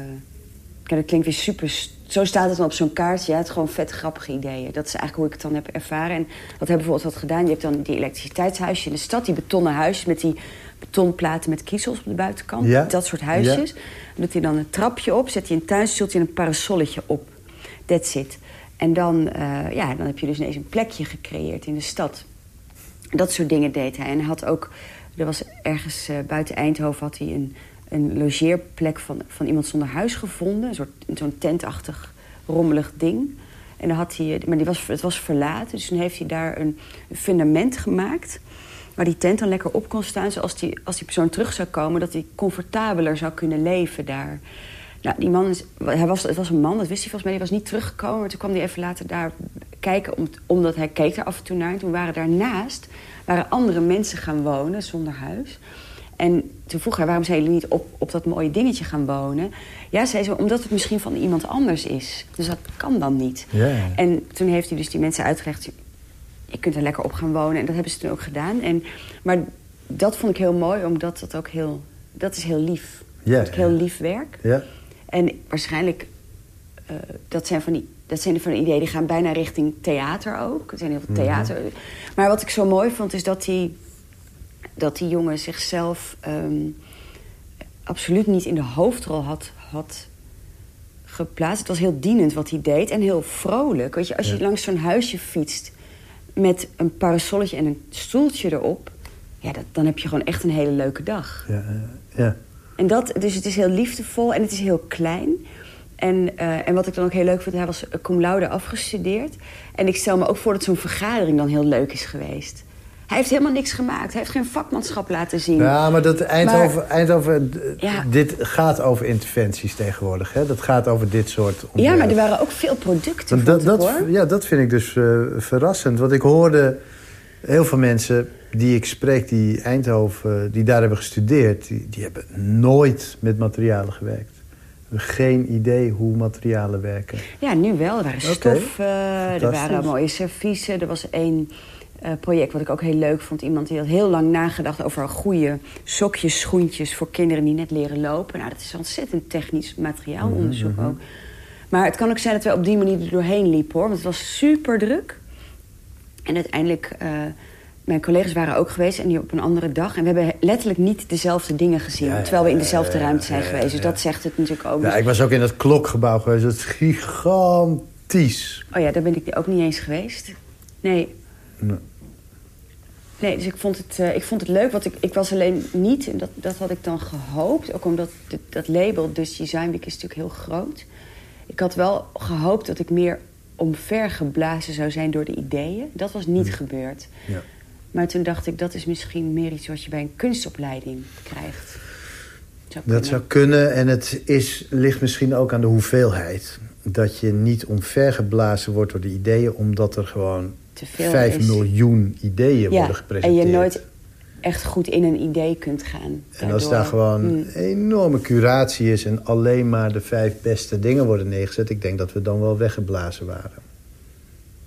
ja, dat klinkt weer super... Zo staat het dan op zo'n kaartje. Ja, het is gewoon vet grappige ideeën. Dat is eigenlijk hoe ik het dan heb ervaren. En wat hebben bijvoorbeeld wat gedaan? Je hebt dan die elektriciteitshuisjes in de stad. Die betonnen huisjes met die betonplaten met kiezels op de buitenkant. Ja. Dat soort huisjes. Dan doet hij dan een trapje op. Zet hij een tuinstoeltje en een parasolletje op. That's it. En dan, eh, ja, dan heb je dus ineens een plekje gecreëerd in de stad. Dat soort dingen deed hij. En hij had ook, er was ergens eh, buiten Eindhoven had hij een, een logeerplek van, van iemand zonder huis gevonden. Een soort zo'n tentachtig rommelig ding. En dan had hij, maar die was, het was verlaten, dus toen heeft hij daar een, fundament gemaakt. Waar die tent dan lekker op kon staan. Zoals die, als die persoon terug zou komen, dat hij comfortabeler zou kunnen leven daar. Nou, die man is, hij was, het was een man, dat wist hij volgens mij. Die was niet teruggekomen, maar toen kwam hij even later daar kijken. Om, omdat hij keek er af en toe naar. En toen waren daarnaast waren andere mensen gaan wonen zonder huis. En toen vroeg hij, waarom zijn jullie niet op, op dat mooie dingetje gaan wonen? Ja, zei ze, omdat het misschien van iemand anders is. Dus dat kan dan niet. En toen heeft hij dus die mensen uitgelegd... je kunt er lekker op gaan wonen. En dat hebben ze toen ook gedaan. En, maar dat vond ik heel mooi, omdat dat ook heel... Dat is heel lief. Dat is heel lief werk. Ja? En waarschijnlijk, eh, dat zijn van die, dat zijn van ideeën die gaan bijna richting theater ook. Er zijn heel veel Mhm. theater. Maar wat ik zo mooi vond, is dat die, dat die jongen zichzelf ehm, absoluut niet in de hoofdrol had, had geplaatst. Het was heel dienend wat hij deed en heel vrolijk. Weet je, als je Ja. langs zo'n huisje fietst met een parasolletje en een stoeltje erop... Ja, dat, dan heb je gewoon echt een hele leuke dag. Ja, ja. En dat, dus het is heel liefdevol en het is heel klein. En, eh, en wat ik dan ook heel leuk vind, hij was cum laude afgestudeerd. En ik stel me ook voor dat zo'n vergadering dan heel leuk is geweest. Hij heeft helemaal niks gemaakt. Hij heeft geen vakmanschap laten zien. Ja, maar dat Eindhoven, Maar- Eindhoven Ja. dit gaat over interventies tegenwoordig. Hè? Dat gaat over dit soort ja, ontwerpen. maar er waren ook veel producten, dat, ik, dat, hoor. ja, dat vind ik dus eh, verrassend. Want ik hoorde heel veel mensen die ik spreek, die Eindhoven, die daar hebben gestudeerd, die, die hebben nooit met materialen gewerkt. Hebben geen idee hoe materialen werken. Ja, nu wel. Er waren stoffen, er Fantastisch. waren mooie serviezen. Er was één eh, project wat ik ook heel leuk vond. Iemand die had heel lang nagedacht over goede sokjes, schoentjes... voor kinderen die net leren lopen. Nou, dat is ontzettend technisch materiaalonderzoek Mhm, ook. Maar het kan ook zijn dat we op die manier er doorheen liepen, hoor. Want het was super druk. En uiteindelijk... eh, mijn collega's waren ook geweest en die op een andere dag. En we hebben letterlijk niet dezelfde dingen gezien. Ja, ja, terwijl we in dezelfde ja, ruimte zijn geweest. Dus dat zegt het natuurlijk ook. Ja, ik was ook in dat klokgebouw geweest. Dat is gigantisch. Oh ja, daar ben ik ook niet eens geweest. Nee. Nee. Nee, dus ik vond het, eh, ik vond het leuk. Want ik, ik was alleen niet, en dat, dat had ik dan gehoopt... ook omdat de- dat label Dutch Design Week is natuurlijk heel groot. Ik had wel gehoopt dat ik meer omvergeblazen zou zijn door de ideeën. Dat was niet gebeurd. Ja. Maar toen dacht ik, dat is misschien meer iets wat je bij een kunstopleiding krijgt. Zou Dat zou kunnen en het is, ligt misschien ook aan de hoeveelheid. Dat je niet omvergeblazen wordt door de ideeën... omdat er gewoon Te veel 5 is. miljoen ideeën worden en gepresenteerd. je nooit echt goed in een idee kunt gaan. En als daar gewoon Mm. enorme curatie is... en alleen maar de vijf beste dingen worden neergezet... ik denk dat we dan wel weggeblazen waren.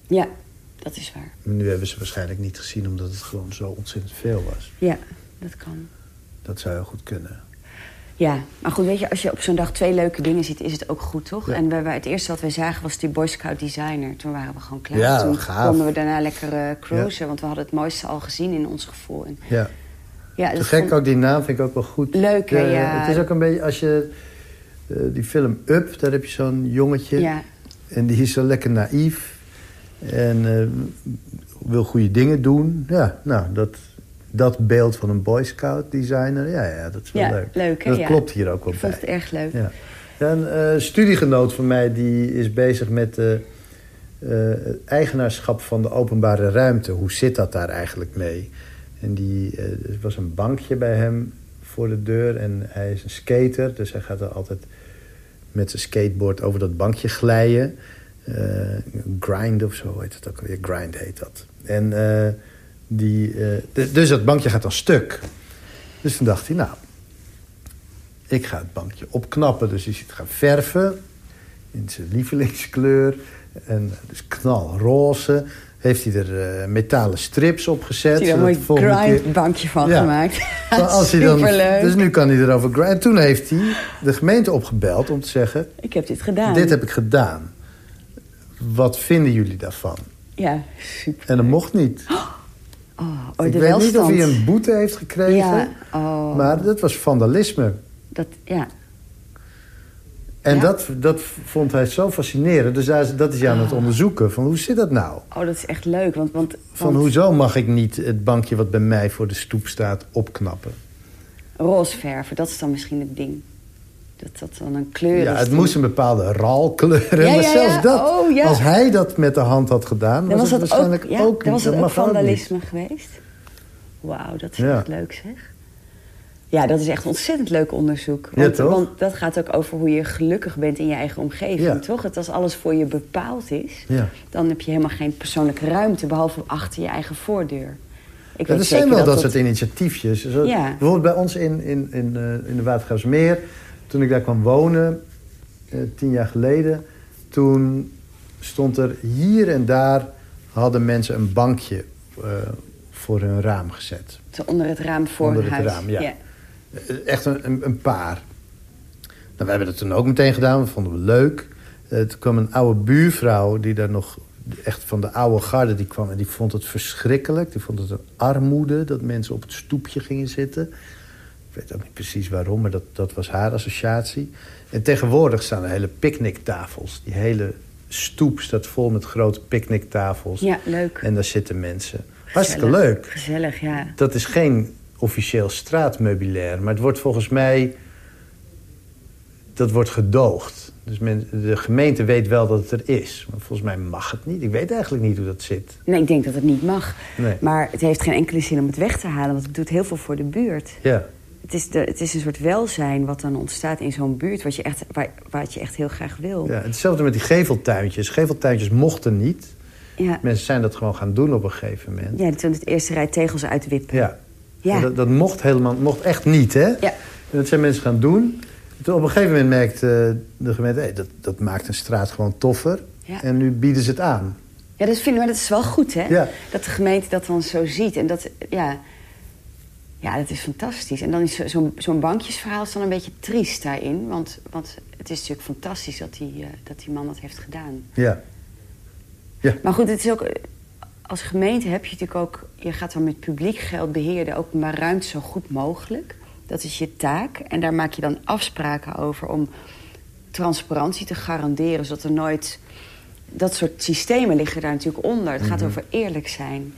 Ja, dat is waar. Nu hebben ze waarschijnlijk niet gezien... omdat het gewoon zo ontzettend veel was. Ja, dat kan. Dat zou heel goed kunnen. Ja, maar goed, weet je, als je op zo'n dag twee leuke dingen ziet, is het ook goed, toch? Ja. En we, we- het eerste wat wij zagen was die Boy Scout designer. Toen waren we gewoon klaar. Ja, Toen gaaf. konden we daarna lekker eh, cruisen, want we hadden het mooiste al gezien in ons gevoel. En, Ja. ja, Te gek, vond- ook die naam vind ik ook wel goed. Leuk, hè, ja. Het is ook een beetje, als je... eh, die film Up, daar heb je zo'n jongetje... Ja, En die is zo lekker naïef. En eh, wil goede dingen doen. Ja, nou, dat, dat beeld van een Boy Scout designer... Ja, ja dat is wel ja leuk. leuk, hè? dat ja. klopt hier ook wel Ik vond bij. het erg leuk. Ja. Een eh, studiegenoot van mij die is bezig met eh, eh, het eigenaarschap van de openbare ruimte. Hoe zit dat daar eigenlijk mee? En die, eh, er was een bankje bij hem voor de deur en hij is een skater. Dus hij gaat er altijd met zijn skateboard over dat bankje glijden. Grind of zo heet het ook alweer. Grind heet dat. En die, eh, dus dat bankje gaat dan stuk. Dus toen dacht hij, nou, ik ga het bankje opknappen. Dus hij is het gaan verven in zijn lievelingskleur. En dus knalroze. Heeft hij er eh, metalen strips op gezet. Je er een mooi grindbankje van Ja. gemaakt. Maar als hij dan, dus nu kan hij erover grinden. En toen heeft hij de gemeente opgebeld om te zeggen... Ik heb dit gedaan. dit heb ik gedaan. Wat vinden jullie daarvan? Ja, super. En dat mocht niet. Oh, oh, ik weet niet welstand. of hij een boete heeft gekregen. Ja, oh, Maar dat was vandalisme. dat, ja. En Ja. dat, dat vond hij zo fascinerend. Dus daar dat is hij aan het Ah. onderzoeken. Van hoe zit dat nou? Oh, dat is echt leuk. Want, want, Van want hoezo mag ik niet het bankje wat bij mij voor de stoep staat opknappen? roze verven, dat is dan misschien het ding. Dat dat dan een kleur Ja, het die- moest een bepaalde ralkleur hebben. Ja, maar zelfs dat, Oh, als hij dat met de hand had gedaan... Dan was het dat waarschijnlijk ook, ook, dan was het ook vandalisme geweest. Wauw, dat is echt leuk zeg. Ja, dat is echt ontzettend leuk onderzoek. Want, dat gaat ook over hoe je gelukkig bent in je eigen omgeving, Ja. toch? Het als alles voor je bepaald is, Ja. dan heb je helemaal geen persoonlijke ruimte... behalve achter je eigen voordeur. Ik weet er zijn wel dat, dat soort initiatiefjes. Zo. Bijvoorbeeld bij ons in, in, in, eh, in de Watergraafsmeer. Toen ik daar kwam wonen, eh, tien jaar geleden... toen stond er hier en daar... hadden mensen een bankje eh, voor hun raam gezet. Onder het raam voor Onder het huis. raam, ja. Eh, Echt een, een, een paar. Nou, we hebben dat toen ook meteen gedaan, dat vonden we leuk. Eh, toen kwam een oude buurvrouw die daar nog... echt van de oude garde, die kwam en die vond het verschrikkelijk. Die vond het een armoede dat mensen op het stoepje gingen zitten. Ik weet ook niet precies waarom, maar dat, dat was haar associatie. En tegenwoordig staan er hele picknicktafels. Die hele stoep staat vol met grote picknicktafels. Ja, leuk. En daar zitten mensen. Hartstikke leuk. Gezellig, ja. Dat is geen officieel straatmeubilair. Maar het wordt volgens mij... Dat wordt gedoogd. Dus men, de gemeente weet wel dat het er is. Maar volgens mij mag het niet. Ik weet eigenlijk niet hoe dat zit. Nee, ik denk dat het niet mag. Nee. Maar het heeft geen enkele zin om het weg te halen, want het doet heel veel voor de buurt. Ja. Het is, de, het is een soort welzijn wat dan ontstaat in zo'n buurt, wat je echt, waar, wat je echt heel graag wil. ja. Hetzelfde met die geveltuintjes. Geveltuintjes mochten niet. Ja, Mensen zijn dat gewoon gaan doen op een gegeven moment. ja toen het eerste rij tegels uitwippen. Ja. Ja. Dat, dat mocht helemaal mocht echt niet, hè? Ja. En dat zijn mensen gaan doen. Toen op een gegeven moment merkte de gemeente... Hey, dat, dat maakt een straat gewoon toffer. Ja. En nu bieden ze het aan. Ja, dat vind ik, maar dat is wel goed, hè? Ja. Dat de gemeente dat dan zo ziet. En dat, ja, ja dat is fantastisch. En dan is zo- zo'n zo'n bankjesverhaal is dan een beetje triest daarin. Want, want het is natuurlijk fantastisch dat die, eh, dat die man dat heeft gedaan. Ja. Maar goed, het is ook... Als gemeente heb je natuurlijk ook... Je gaat dan met publiek geld beheer de openbare ruimte zo goed mogelijk. Dat is je taak. En daar maak je dan afspraken over om transparantie te garanderen... zodat er nooit... Dat soort systemen liggen daar natuurlijk onder. Het gaat over eerlijk zijn.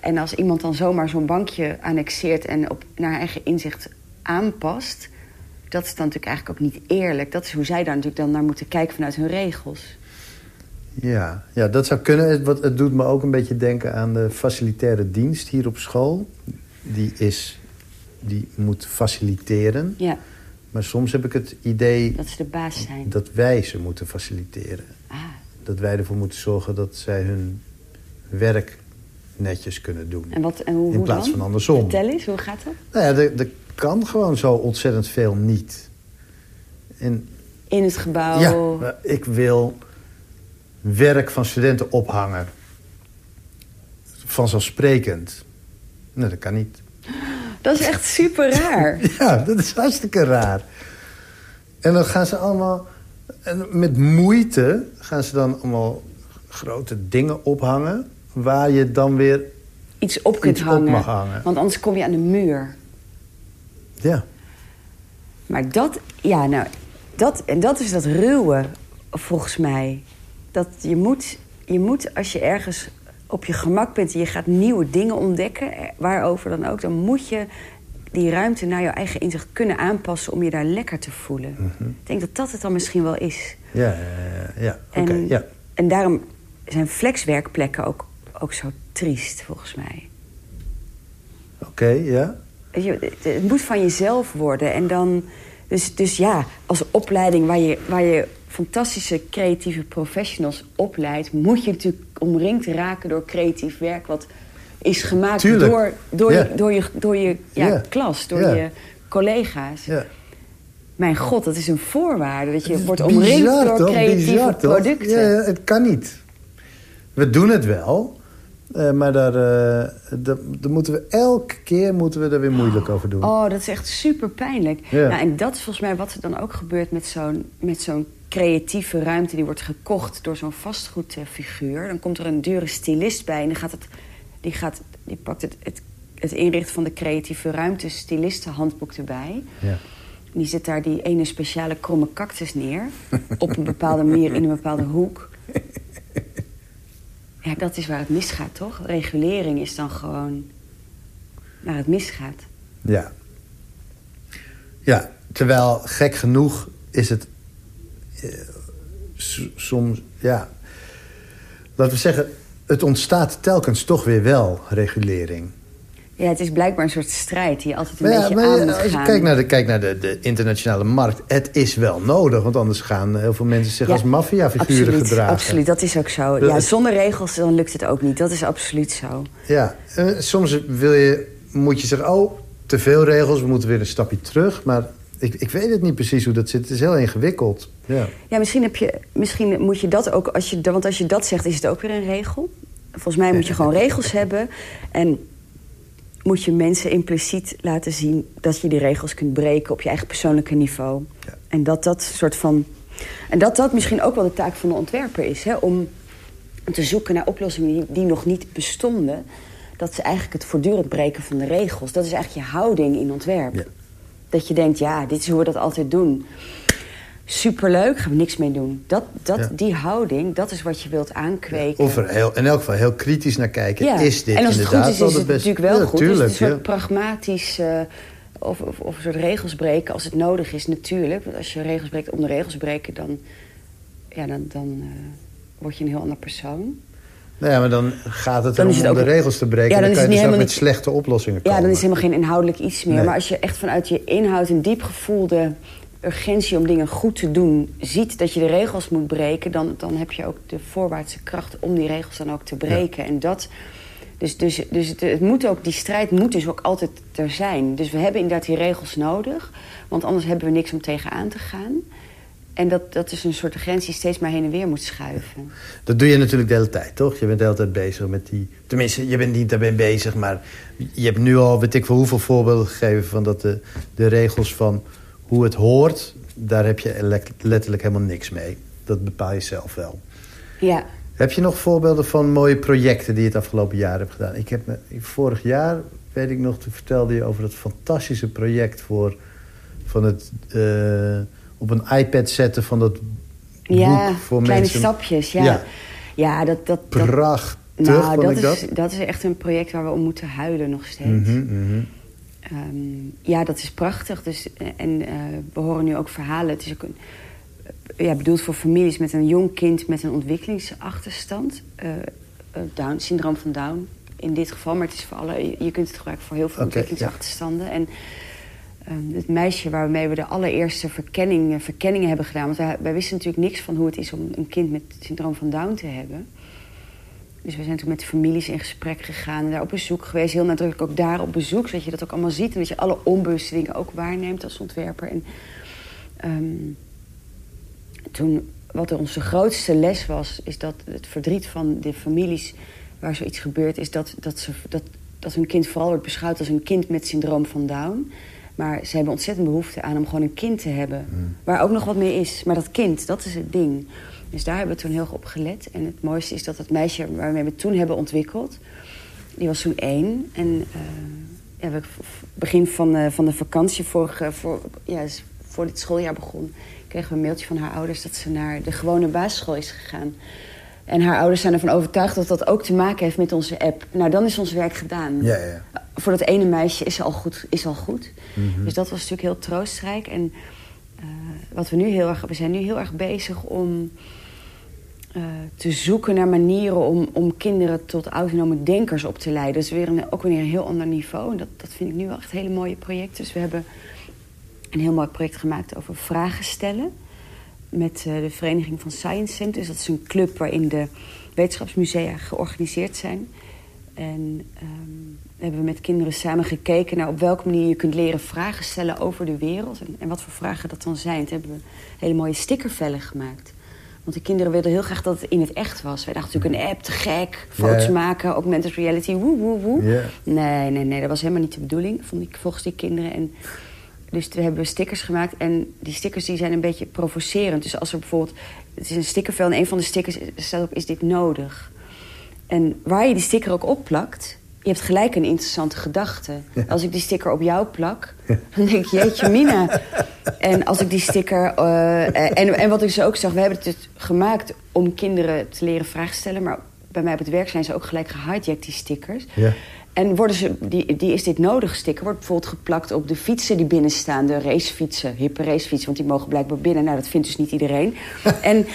En als iemand dan zomaar zo'n bankje annexeert... en op, naar eigen inzicht aanpast... dat is dan natuurlijk eigenlijk ook niet eerlijk. Dat is hoe zij daar natuurlijk dan naar moeten kijken vanuit hun regels. Ja, ja, dat zou kunnen. Het doet me ook een beetje denken aan de facilitaire dienst hier op school. Die, is, die moet faciliteren. Ja, Maar soms heb ik het idee dat ze de baas zijn. dat wij ze moeten faciliteren. Ah, Dat wij ervoor moeten zorgen dat zij hun werk netjes kunnen doen. en wat, en hoe, In plaats van andersom. Vertel eens, hoe gaat dat? Nou ja, er, er kan gewoon zo ontzettend veel niet. En In het gebouw. ja, ik wil werk van studenten ophangen. Vanzelfsprekend. Nee, dat kan niet. Dat is echt super raar. Ja, dat is hartstikke raar. En dan gaan ze allemaal... En met moeite gaan ze dan allemaal grote dingen ophangen... waar je dan weer... Iets op kunt Iets op hangen. mag hangen. Want anders kom je aan de muur. Ja, Maar dat, ja, nou, dat, en dat is dat ruwe, volgens mij. Dat je moet, je moet, als je ergens op je gemak bent... en je gaat nieuwe dingen ontdekken, eh, waarover dan ook... dan moet je die ruimte naar jouw eigen inzicht kunnen aanpassen... om je daar lekker te voelen. Mhm. Ik denk dat dat het dan misschien wel is. ja, ja, ja, En, ja. en daarom zijn flexwerkplekken ook, ook zo triest, volgens mij. Oké, ja. Het, het moet van jezelf worden. En dan, dus, dus ja, als opleiding waar je, waar je fantastische creatieve professionals opleidt... moet je natuurlijk omringd raken door creatief werk... wat is gemaakt Tuurlijk. door, door, je, door je, door je ja, klas, door je collega's. Mijn god, dat is een voorwaarde. Dat je wordt omringd bizar, door toch? creatieve Bizar, producten. Ja, het kan niet. We doen het wel. eh, maar daar, eh, daar, daar moeten we elke keer moeten we er weer moeilijk over doen. Oh, dat is echt super pijnlijk. Ja. Nou, en dat is volgens mij wat er dan ook gebeurt met zo'n, met zo'n creatieve ruimte. Die wordt gekocht door zo'n vastgoedfiguur. Dan komt er een dure stylist bij en dan gaat het, die, gaat, die pakt het, het, het inrichten van de creatieve ruimte stylistenhandboek erbij. Ja. Die zet daar die ene speciale kromme cactus neer. op een bepaalde manier in een bepaalde hoek. Ja, dat is waar het misgaat, toch? Regulering is dan gewoon waar het misgaat. Ja. Ja, terwijl gek genoeg is het eh, soms, ja. Laten we zeggen, het ontstaat telkens toch weer wel regulering. Ja, het is blijkbaar een soort strijd die je altijd een ja, beetje maar aan ja, moet als je gaan. kijkt naar, de, kijkt naar de, de internationale markt, het is wel nodig. Want anders gaan heel veel mensen zich Ja, als maffiafiguren gedragen. Absoluut, dat is ook zo. Ja, zonder regels dan lukt het ook niet. Dat is absoluut zo. Ja, eh, soms wil je, moet je zeggen, oh, te veel regels, we moeten weer een stapje terug. Maar ik, ik weet het niet precies hoe dat zit. Het is heel ingewikkeld. Ja. Ja, misschien, heb je, misschien moet je dat ook... Als je, want als je dat zegt, is het ook weer een regel. Volgens mij moet je gewoon regels hebben. En moet je mensen impliciet laten zien... dat je die regels kunt breken op je eigen persoonlijke niveau. Ja. En dat dat soort van... En dat dat misschien ook wel de taak van de ontwerper is. Hè? Om te zoeken naar oplossingen die, die nog niet bestonden. Dat is eigenlijk het voortdurend breken van de regels. Dat is eigenlijk je houding in ontwerp. Ja. Dat je denkt, ja, dit is hoe we dat altijd doen. Superleuk, gaan we niks mee doen. Dat, dat, Ja. Die houding, dat is wat je wilt aankweken. Of er heel, in elk geval heel kritisch naar kijken. Is dit en als het goed is, is het natuurlijk wel Ja, goed. Tuurlijk, dus het is een pragmatisch... eh, of, of, of een soort regels breken als het nodig is, natuurlijk. Want als je regels breekt om de regels breken, dan, ja, dan, dan uh, word je een heel ander persoon. Nou ja, maar dan gaat het erom om de regels te breken. Ja, dan, dan kan je dus ook met slechte oplossingen komen. Ja, dan is helemaal geen inhoudelijk iets meer. Maar als je echt vanuit je inhoud een diep gevoelde urgentie om dingen goed te doen... ziet dat je de regels moet breken... dan, dan heb je ook de voorwaartse kracht om die regels dan ook te breken. En dat... Dus, dus, dus het, het, moet ook, die strijd moet dus ook altijd er zijn. Dus we hebben inderdaad die regels nodig. Want anders hebben we niks om tegenaan te gaan. En dat, dat is een soort grens die steeds maar heen en weer moet schuiven. Dat doe je natuurlijk de hele tijd, toch? Je bent de hele tijd bezig met die... Tenminste, je bent niet daarmee bezig, maar... je hebt nu al, weet ik voor hoeveel voorbeelden gegeven... van dat de, de regels van hoe het hoort... daar heb je letterlijk helemaal niks mee. Dat bepaal je zelf wel. Ja. Heb je nog voorbeelden van mooie projecten... die je het afgelopen jaar hebt gedaan? Ik heb me, vorig jaar, weet ik nog, toen vertelde je over dat fantastische project... voor van het... Uh, op een iPad zetten van dat ja, boek voor kleine mensen. stapjes, ja. ja. ja. dat, dat, Prachtig, nou, dat, is, dat? dat is echt een project waar we om moeten huilen nog steeds. Mm -hmm, ja, dat is prachtig. Dus, en uh, we horen nu ook verhalen. Het is ook een, ja, bedoeld voor families met een jong kind met een ontwikkelingsachterstand. Uh, Down, syndroom van Down in dit geval. Maar het is voor alle, je kunt het gebruiken voor heel veel okay, ontwikkelingsachterstanden. Ja. En Ehm, het meisje waarmee we de allereerste verkenning, verkenningen hebben gedaan. Want wij, wisten natuurlijk niks van hoe het is om een kind met syndroom van Down te hebben. Dus we zijn toen met families in gesprek gegaan en daar op bezoek geweest. Heel nadrukkelijk ook daar op bezoek, zodat je dat ook allemaal ziet. En dat je alle onbewuste dingen ook waarneemt als ontwerper. En um, toen, wat onze grootste les was, is dat het verdriet van de families waar zoiets gebeurt... is dat, dat, ze, dat, dat hun kind vooral wordt beschouwd als een kind met syndroom van Down... Maar ze hebben ontzettend behoefte aan om gewoon een kind te hebben. Mm. Waar ook nog wat mee is. Maar dat kind, dat is het ding. Dus daar hebben we toen heel erg op gelet. En het mooiste is dat het meisje waarmee we toen hebben ontwikkeld... die was toen één. En uh, ja, we, begin van, uh, van de vakantie, vorige, voor, ja, voor dit schooljaar begon... kregen we een mailtje van haar ouders dat ze naar de gewone basisschool is gegaan. En haar ouders zijn ervan overtuigd dat dat ook te maken heeft met onze app. Nou, dan is ons werk gedaan. Ja, ja. Voor dat ene meisje is al goed. Is al goed. Mhm. Dus dat was natuurlijk heel troostrijk. En uh, wat we nu heel erg... We zijn nu heel erg bezig om uh, te zoeken naar manieren... om, om kinderen tot autonome denkers op te leiden. Dus weer een, ook weer een heel ander niveau. En dat, dat vind ik nu wel echt hele mooie projecten. Dus we hebben een heel mooi project gemaakt over vragen stellen met uh, de Vereniging van Science Centers. Dat is een club waarin de wetenschapsmusea georganiseerd zijn. En um, hebben we met kinderen samen gekeken naar op welke manier je kunt leren vragen stellen over de wereld. En, en wat voor vragen dat dan zijn. Toen hebben we hele mooie stickervellen gemaakt. Want de kinderen wilden heel graag dat het in het echt was. Wij dachten natuurlijk een app, te gek, foto's yeah. maken, augmented reality, woe, woe, woe. Yeah. Nee, nee, nee, dat was helemaal niet de bedoeling, vond ik, volgens die kinderen. En dus we hebben stickers gemaakt en die stickers die zijn een beetje provocerend. Dus als er bijvoorbeeld, het is een stickervel en een van de stickers staat op, is dit nodig? En waar je die sticker ook opplakt, je hebt gelijk een interessante gedachte. Ja. Als ik die sticker op jou plak, dan denk ik, jeetje mina. en als ik die sticker... Uh, en, en wat ik zo ook zag, we hebben het dus gemaakt om kinderen te leren vragen stellen... maar bij mij op het werk zijn ze ook gelijk gehijacked, die stickers. Ja. En worden ze, die, die is dit nodig sticker wordt bijvoorbeeld geplakt op de fietsen die binnen staan. De racefietsen, hippe racefietsen, want die mogen blijkbaar binnen. Nou, dat vindt dus niet iedereen. en,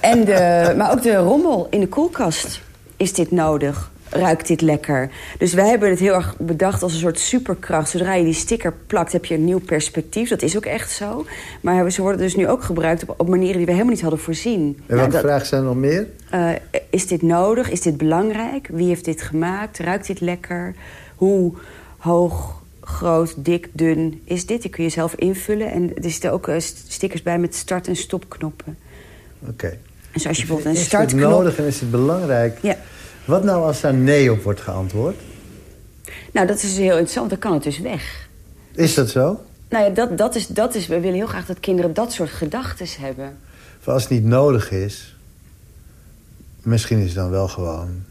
en de, maar ook de rommel in de koelkast is dit nodig ruikt dit lekker. Dus wij hebben het heel erg bedacht als een soort superkracht. Zodra je die sticker plakt, heb je een nieuw perspectief. Dat is ook echt zo. Maar ze worden dus nu ook gebruikt op, op manieren die we helemaal niet hadden voorzien. En welke nou, dat, vragen zijn er nog meer? Uh, is dit nodig? Is dit belangrijk? Wie heeft dit gemaakt? Ruikt dit lekker? Hoe hoog, groot, dik, dun is dit? Die kun je zelf invullen. En er zitten ook uh, stickers bij met start- en stopknoppen. Oké. Okay. Dus als je bijvoorbeeld een startknop... Is het nodig en is het belangrijk? Ja. Wat nou als daar nee op wordt geantwoord? Nou, dat is heel interessant. Dan kan het dus weg. Is dat zo? Nou ja, dat, dat, is, dat is... We willen heel graag dat kinderen dat soort gedachten hebben. Voor als het niet nodig is... Misschien is het dan wel gewoon...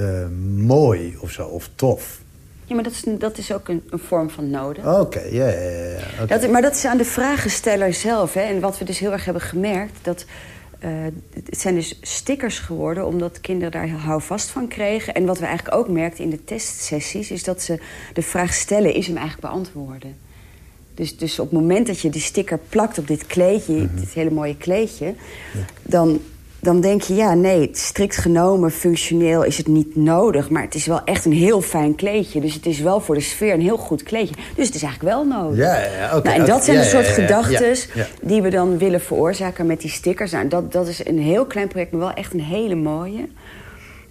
Uh, mooi of zo, of tof. Ja, maar dat is, dat is ook een, een vorm van nodig. Oké, okay, ja, ja, ja. Okay. Dat, maar dat is aan de vragensteller zelf. Hè. En wat we dus heel erg hebben gemerkt... dat eh, het zijn dus stickers geworden, omdat kinderen daar houvast van kregen. En wat we eigenlijk ook merkten in de testsessies... is dat ze de vraag stellen, is hem eigenlijk beantwoorden. Dus, dus op het moment dat je die sticker plakt op dit kleedje... Mhm. dit hele mooie kleedje... dan dan denk je, ja, nee, strikt genomen, functioneel is het niet nodig. Maar het is wel echt een heel fijn kleedje. Dus het is wel voor de sfeer een heel goed kleedje. Dus het is eigenlijk wel nodig. Ja, ja, nou, en dat zijn ja, de soort ja, gedachten die we dan willen veroorzaken met die stickers. Nou, dat, dat is een heel klein project, maar wel echt een hele mooie.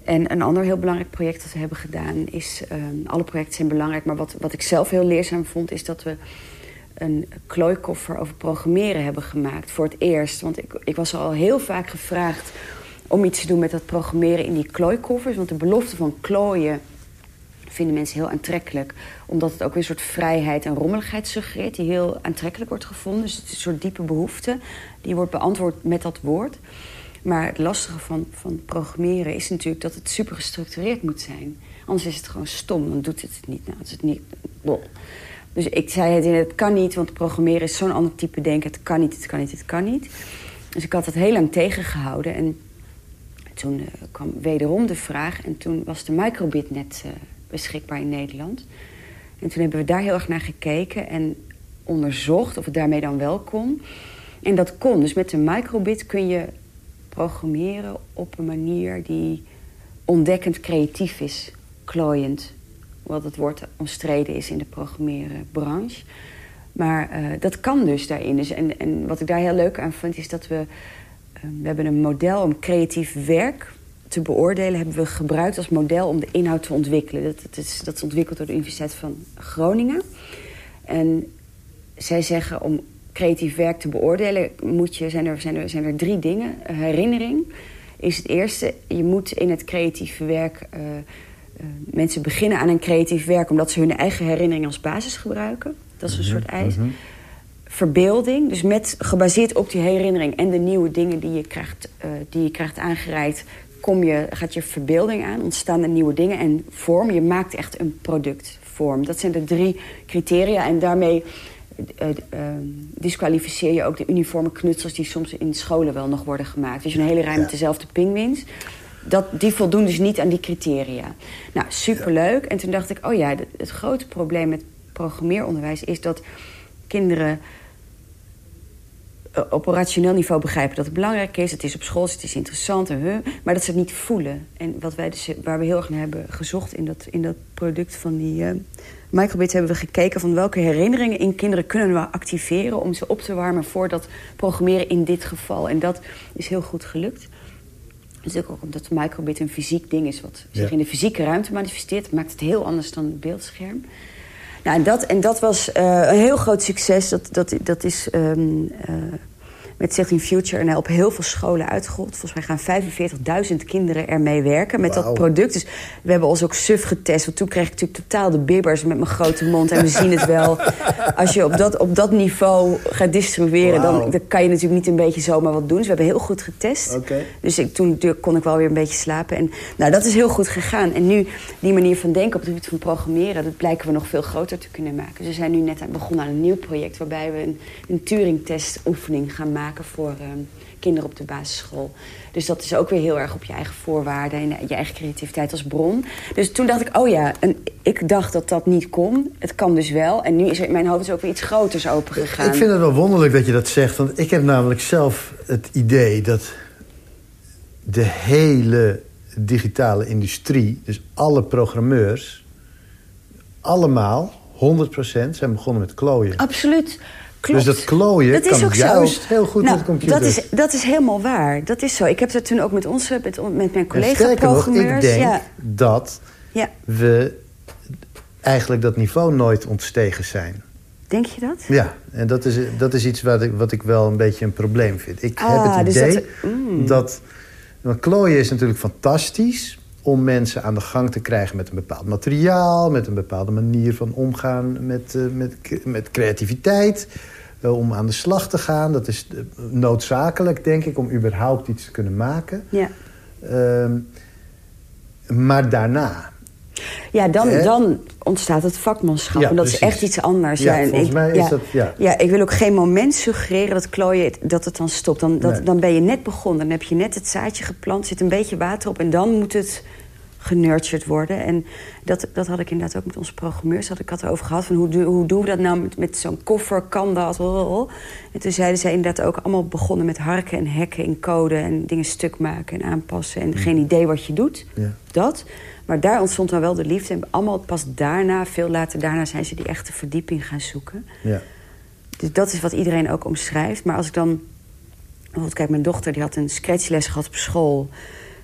En een ander heel belangrijk project dat we hebben gedaan is... ehm, alle projecten zijn belangrijk, maar wat, wat ik zelf heel leerzaam vond... is dat we een klooikoffer over programmeren hebben gemaakt voor het eerst. Want ik, ik was al heel vaak gevraagd om iets te doen met dat programmeren in die klooikoffers. Want de belofte van klooien vinden mensen heel aantrekkelijk. Omdat het ook weer een soort vrijheid en rommeligheid suggereert... die heel aantrekkelijk wordt gevonden. Dus het is een soort diepe behoefte. Die wordt beantwoord met dat woord. Maar het lastige van, van programmeren is natuurlijk dat het super gestructureerd moet zijn. Anders is het gewoon stom, dan doet het het niet. Nou, is het niet. Dus ik zei het in het kan niet, want programmeren is zo'n ander type denken. Het kan niet, het kan niet, het kan niet. Dus ik had dat heel lang tegengehouden. En toen eh, kwam wederom de vraag. En toen was de microbit net eh, beschikbaar in Nederland. En toen hebben we daar heel erg naar gekeken en onderzocht of het daarmee dan wel kon. En dat kon. Dus met de microbit kun je programmeren op een manier die ontdekkend creatief is, klooiend. Wat het woord omstreden is in de programmerenbranche. Maar eh, dat kan dus daarin. Dus en, en wat ik daar heel leuk aan vind is dat we... eh, we hebben een model om creatief werk te beoordelen... hebben we gebruikt als model om de inhoud te ontwikkelen. Dat, is, dat is ontwikkeld door de Universiteit van Groningen. En zij zeggen om creatief werk te beoordelen... Moet je, zijn, er, zijn, er, zijn er drie dingen. Herinnering is het eerste. Je moet in het creatieve werk... eh, mensen beginnen aan een creatief werk... omdat ze hun eigen herinnering als basis gebruiken. Dat is een soort eis. Verbeelding, dus met, gebaseerd op die herinnering... en de nieuwe dingen die je krijgt, eh, die je krijgt aangereikt... Kom je, gaat je verbeelding aan, ontstaan er nieuwe dingen... en vorm, je maakt echt een productvorm. Dat zijn de drie criteria en daarmee... eh, eh, disqualificeer je ook de uniforme knutsels... die soms in scholen wel nog worden gemaakt. Dus een hele rij met dezelfde pinguïns dat, die voldoen dus niet aan die criteria. Nou, superleuk. En toen dacht ik, oh ja, het, het grote probleem met programmeeronderwijs... is dat kinderen eh, op rationeel niveau begrijpen dat het belangrijk is. Het is op school, het is interessant, en huh, maar dat ze het niet voelen. En wat wij dus, waar we heel erg naar hebben gezocht in dat, in dat product van die... eh Microbit hebben we gekeken van welke herinneringen in kinderen kunnen we activeren... om ze op te warmen voor dat programmeren in dit geval. En dat is heel goed gelukt. Natuurlijk ook omdat de microbit een fysiek ding is... wat zich Ja. in de fysieke ruimte manifesteert. maakt het heel anders dan het beeldscherm. Nou, en, dat, en dat was eh, een heel groot succes. Dat, dat, dat is ehm, eh, met Stichting Future NL op heel veel scholen uitgerold. Volgens mij gaan 45.000 kinderen ermee werken met dat product. Dus we hebben ons ook suf getest. Want toen kreeg ik natuurlijk totaal de bibbers met mijn grote mond. En we zien het wel. Als je op dat, op dat niveau gaat distribueren... Dan, dan kan je natuurlijk niet een beetje zomaar wat doen. Dus we hebben heel goed getest. Dus ik, toen kon ik wel weer een beetje slapen. En nou, dat is heel goed gegaan. En nu, die manier van denken op het gebied van programmeren... dat blijken we nog veel groter te kunnen maken. Dus we zijn nu net aan, begonnen aan een nieuw project... waarbij we een, een Turing-test oefening gaan maken... voor ehm, kinderen op de basisschool. Dus dat is ook weer heel erg op je eigen voorwaarden... en je eigen creativiteit als bron. Dus toen dacht ik, oh ja, en ik dacht dat dat niet kon. Het kan dus wel. En nu is er in mijn hoofd is ook weer iets groters opengegaan. Ik vind het wel wonderlijk dat je dat zegt. Want ik heb namelijk zelf het idee dat de hele digitale industrie... dus alle programmeurs, allemaal 100% zijn begonnen met klooien. Absoluut. Klopt. Dus dat klooien dat is kan ook zo. juist heel goed nou, met computers. Dat is, dat is helemaal waar. Dat is zo. Ik heb dat toen ook met onze, met, met mijn collega-programmeurs. ik denk Ja, dat ja, we eigenlijk dat niveau nooit ontstegen zijn. denk je dat? Ja, en dat is, dat is iets wat ik, wat ik wel een beetje een probleem vind. Ik Ah, heb het dus idee dat- mm. dat... Want klooien is natuurlijk fantastisch om mensen aan de gang te krijgen met een bepaald materiaal... met een bepaalde manier van omgaan met, eh, met, met creativiteit... eh, om aan de slag te gaan. Dat is eh, noodzakelijk, denk ik, om überhaupt iets te kunnen maken. Ja. Ehm, maar daarna... Ja, dan, Hè? dan ontstaat het vakmanschap. Ja, en dat is echt iets anders. Ja, en volgens ik, mij is ja, dat- ja. ja, ik wil ook geen moment suggereren dat klooien dat het dan stopt. Dan, dat, Nee. dan ben je net begonnen. Dan heb je net het zaadje geplant, zit een beetje water op... en dan moet het genurtured worden. En dat, dat had ik inderdaad ook met onze programmeurs. Had ik had erover gehad van hoe, hoe doen we dat nou met, met zo'n koffer? Kan dat? En toen zeiden zij inderdaad ook allemaal begonnen met harken en hekken in code... en dingen stuk maken en aanpassen. En geen idee wat je doet. Ja. Dat. Maar daar ontstond dan wel de liefde. En allemaal pas daarna, veel later daarna... zijn ze die echte verdieping gaan zoeken. Ja. Dus dat is wat iedereen ook omschrijft. Maar als ik dan... Bijvoorbeeld, kijk, mijn dochter die had een scratchles gehad op school.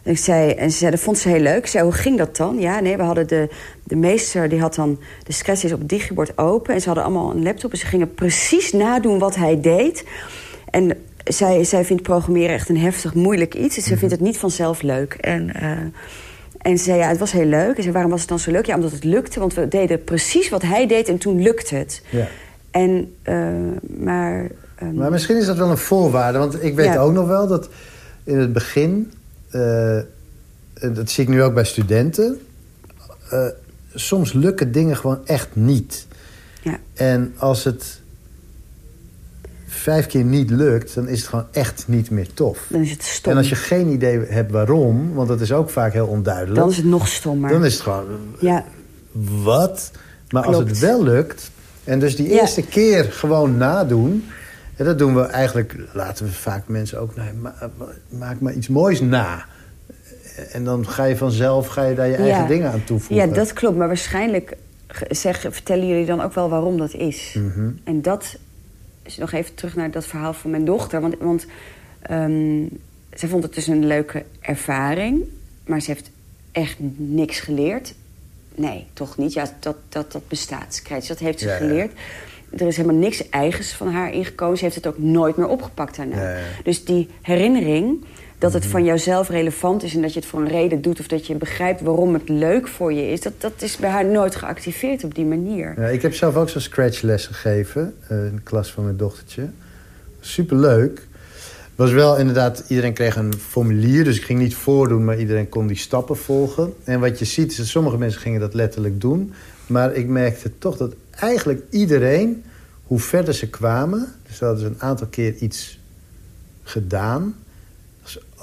En, ik zei, en ze zei, dat vond ze heel leuk. Ik zei, hoe ging dat dan? Ja, nee, we hadden de, de meester, die had dan de scratchles op het digibord open. En ze hadden allemaal een laptop. En ze gingen precies nadoen wat hij deed. En zij, zij vindt programmeren echt een heftig, moeilijk iets. Dus ze vindt het niet vanzelf leuk. En... eh, en ze zei, ja, het was heel leuk. En zei, waarom was het dan zo leuk? Ja, omdat het lukte. Want we deden precies wat hij deed en toen lukte het. Ja. En, eh, maar... ehm, Maar misschien is dat wel een voorwaarde. Want ik weet Ja. ook nog wel dat in het begin... en dat zie ik nu ook bij studenten... eh, soms lukken dingen gewoon echt niet. ja, En als het vijf keer niet lukt... dan is het gewoon echt niet meer tof. dan is het stom. En als je geen idee hebt waarom... want dat is ook vaak heel onduidelijk... Dan is het nog stommer. dan is het gewoon... Ja, Wat? Maar als het wel lukt... en dus die Ja. eerste keer gewoon nadoen... en dat doen we eigenlijk... laten we vaak mensen ook... Nee, ma- maak maar iets moois na. En dan ga je vanzelf ga je daar je eigen dingen aan toevoegen. ja, dat klopt. Maar waarschijnlijk zeg, vertellen jullie dan ook wel waarom dat is. Mhm. En dat nog even terug naar dat verhaal van mijn dochter. Want, want ehm, zij vond het dus een leuke ervaring. Maar ze heeft echt niks geleerd. Nee, toch niet. Ja, dat, dat, dat bestaat. Scratch, dat heeft ze Ja, ja. geleerd. Er is helemaal niks eigens van haar ingekomen. Ze heeft het ook nooit meer opgepakt daarna. Ja. Dus die herinnering dat het van jouzelf relevant is... en dat je het voor een reden doet... of dat je begrijpt waarom het leuk voor je is... dat, dat is bij haar nooit geactiveerd op die manier. Ja, ik heb zelf ook zo'n scratchles gegeven. eh, in de klas van mijn dochtertje. Superleuk. Was wel inderdaad, iedereen kreeg een formulier. Dus ik ging niet voordoen, maar iedereen kon die stappen volgen. En wat je ziet is dat sommige mensen gingen dat letterlijk doen. Maar ik merkte toch dat eigenlijk iedereen, hoe verder ze kwamen... dus hadden ze een aantal keer iets gedaan...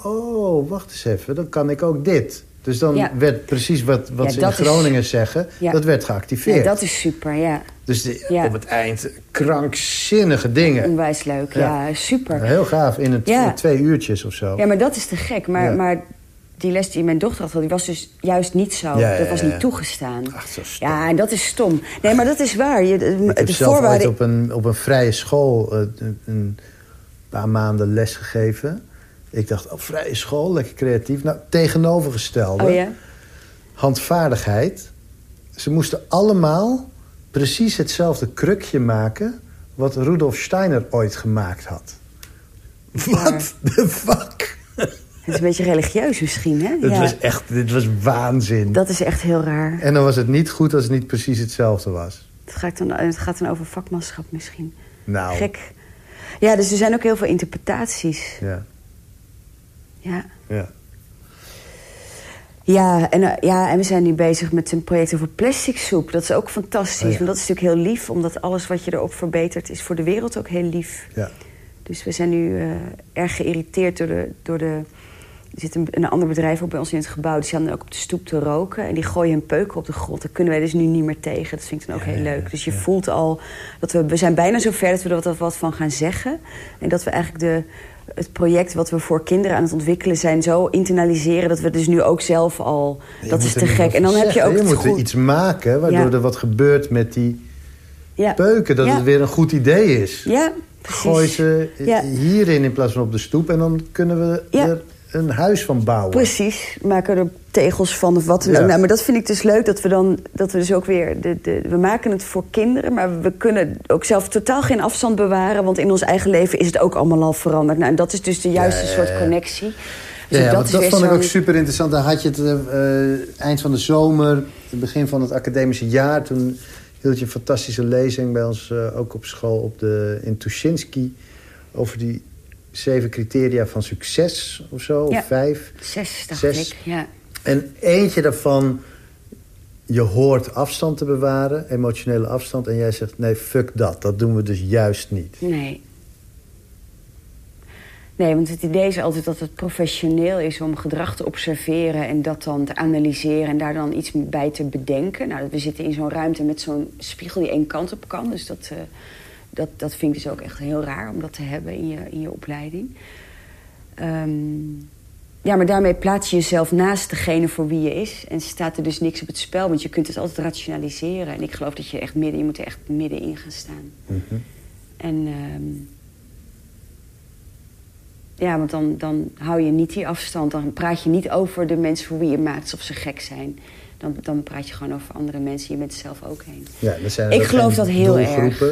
Oh, wacht eens even, dan kan ik ook dit. Dus dan Ja. werd precies wat, wat Ja, ze in is- Groningen zeggen... Ja. dat werd geactiveerd. Ja, dat is super, ja. Dus de- op het eind krankzinnige dingen. Onwijs leuk, ja, super. Heel gaaf, in, het, in twee uurtjes of zo. Ja, maar dat is te gek. Maar, maar die les die mijn dochter had, die was dus juist niet zo. Ja, ja, dat was niet toegestaan. Ach, zo stom. Ja, en dat is stom. Nee, maar dat is waar. Je, de, ik heb de zelf ooit op een, op een vrije school eh, een, een paar maanden les gegeven. Ik dacht, oh, vrije school, lekker creatief. Nou, tegenovergestelde. Oh ja? Handvaardigheid. Ze moesten allemaal precies hetzelfde krukje maken... wat Rudolf Steiner ooit gemaakt had. What the fuck? Het is een beetje religieus misschien, hè? Het ja. was echt, dit was waanzin. Dat is echt heel raar. En dan was het niet goed als het niet precies hetzelfde was. Het gaat dan, het gaat dan over vakmanschap misschien. Nou, Gek. Ja, dus er zijn ook heel veel interpretaties. Ja, Ja. ja. Ja, en, eh, ja, en we zijn nu bezig met een project over plastic soep. Dat is ook fantastisch. Oh ja. Want dat is natuurlijk heel lief, omdat alles wat je erop verbetert... is voor de wereld ook heel lief. ja. Dus we zijn nu eh, erg geïrriteerd door de... Door de er zit een, een ander bedrijf ook bij ons in het gebouw. Die staan dan ook op de stoep te roken. En die gooien hun peuken op de grond. Daar kunnen wij dus nu niet meer tegen. Dat vind ik dan ook heel leuk. Dus je voelt al dat we... We zijn bijna zover dat we er wat, wat van gaan zeggen. En dat we eigenlijk de, het project wat we voor kinderen aan het ontwikkelen zijn... zo internaliseren dat we dus nu ook zelf al... Je dat is te gek. En dan heb je ook Je het moet goed... iets maken waardoor Ja. er wat gebeurt met die ja. peuken. Dat Ja. het weer een goed idee is. Ja, precies. Gooi ze hierin in plaats van op de stoep. En dan kunnen we er een huis van bouwen. Precies, maken er tegels van of wat dan Ja. ook. Nou, maar dat vind ik dus leuk, dat we dan dat we dus ook weer... De, de, we maken het voor kinderen, maar we kunnen ook zelf totaal geen afstand bewaren... want in ons eigen leven is het ook allemaal al veranderd. Nou, en dat is dus de juiste Ja, ja, soort connectie. Ja, Dus ja, dat vond ik ook super interessant. Dan had je het eh, eind van de zomer, het begin van het academische jaar. Toen hield je een fantastische lezing bij ons eh, ook op school op de, in Tuschinski. Over die zeven criteria van succes of zo, Ja. of vijf. Zes, dacht Zes. ik, ja. En eentje daarvan je hoort afstand te bewaren, emotionele afstand... en jij zegt, nee, fuck dat. Dat doen we dus juist niet. Nee. Nee, want het idee is altijd dat het professioneel is om gedrag te observeren... en dat dan te analyseren en daar dan iets bij te bedenken. Nou, we zitten in zo'n ruimte met zo'n spiegel die één kant op kan. Dus dat, uh, dat, dat vind ik dus ook echt heel raar om dat te hebben in je, in je opleiding. Um, ja, maar daarmee plaats je jezelf naast degene voor wie je is. En staat er dus niks op het spel, want je kunt het altijd rationaliseren. En ik geloof dat je echt midden, je moet er echt middenin gaan staan. Mm -hmm. En um, ja, want dan, dan hou je niet die afstand. Dan praat je niet over de mensen voor wie je maakt alsof ze gek zijn. Dan, dan praat je gewoon over andere mensen. Je bent er zelf ook heen. Ja, zijn ik geloof dat heel erg.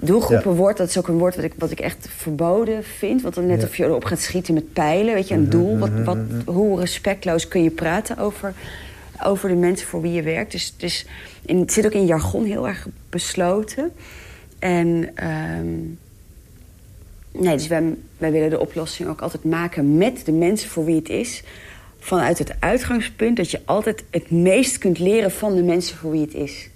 Doelgroepenwoord, ja. dat is ook een woord wat ik, wat ik echt verboden vind. Want dan net of je erop gaat schieten met pijlen. Weet je, een doel. Wat, wat, hoe respectloos kun je praten over, over de mensen voor wie je werkt. Dus, dus in, het zit ook in jargon heel erg besloten. En um, nee, dus wij, wij willen de oplossing ook altijd maken met de mensen voor wie het is. Vanuit het uitgangspunt dat je altijd het meest kunt leren van de mensen voor wie het is.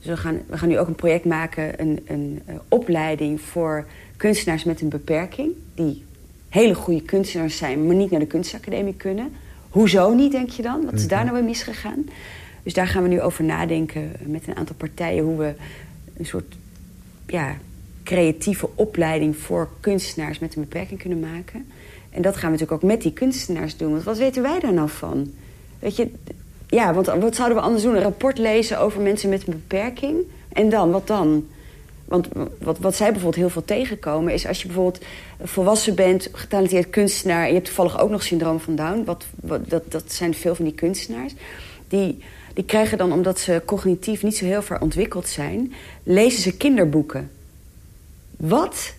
Dus we gaan, we gaan nu ook een project maken, een, een uh, opleiding voor kunstenaars met een beperking. Die hele goede kunstenaars zijn, maar niet naar de kunstacademie kunnen. Hoezo niet, denk je dan? Wat is daar nou weer misgegaan? Dus daar gaan we nu over nadenken met een aantal partijen... hoe we een soort ja, creatieve opleiding voor kunstenaars met een beperking kunnen maken. En dat gaan we natuurlijk ook met die kunstenaars doen. Want wat weten wij daar nou van? Weet je, ja, want wat zouden we anders doen? Een rapport lezen over mensen met een beperking? En dan, wat dan? Want wat, wat zij bijvoorbeeld heel veel tegenkomen... is als je bijvoorbeeld volwassen bent, getalenteerd kunstenaar... en je hebt toevallig ook nog syndroom van Down... Wat, wat, dat, dat zijn veel van die kunstenaars... die, die krijgen dan, omdat ze cognitief niet zo heel ver ontwikkeld zijn... lezen ze kinderboeken. Wat?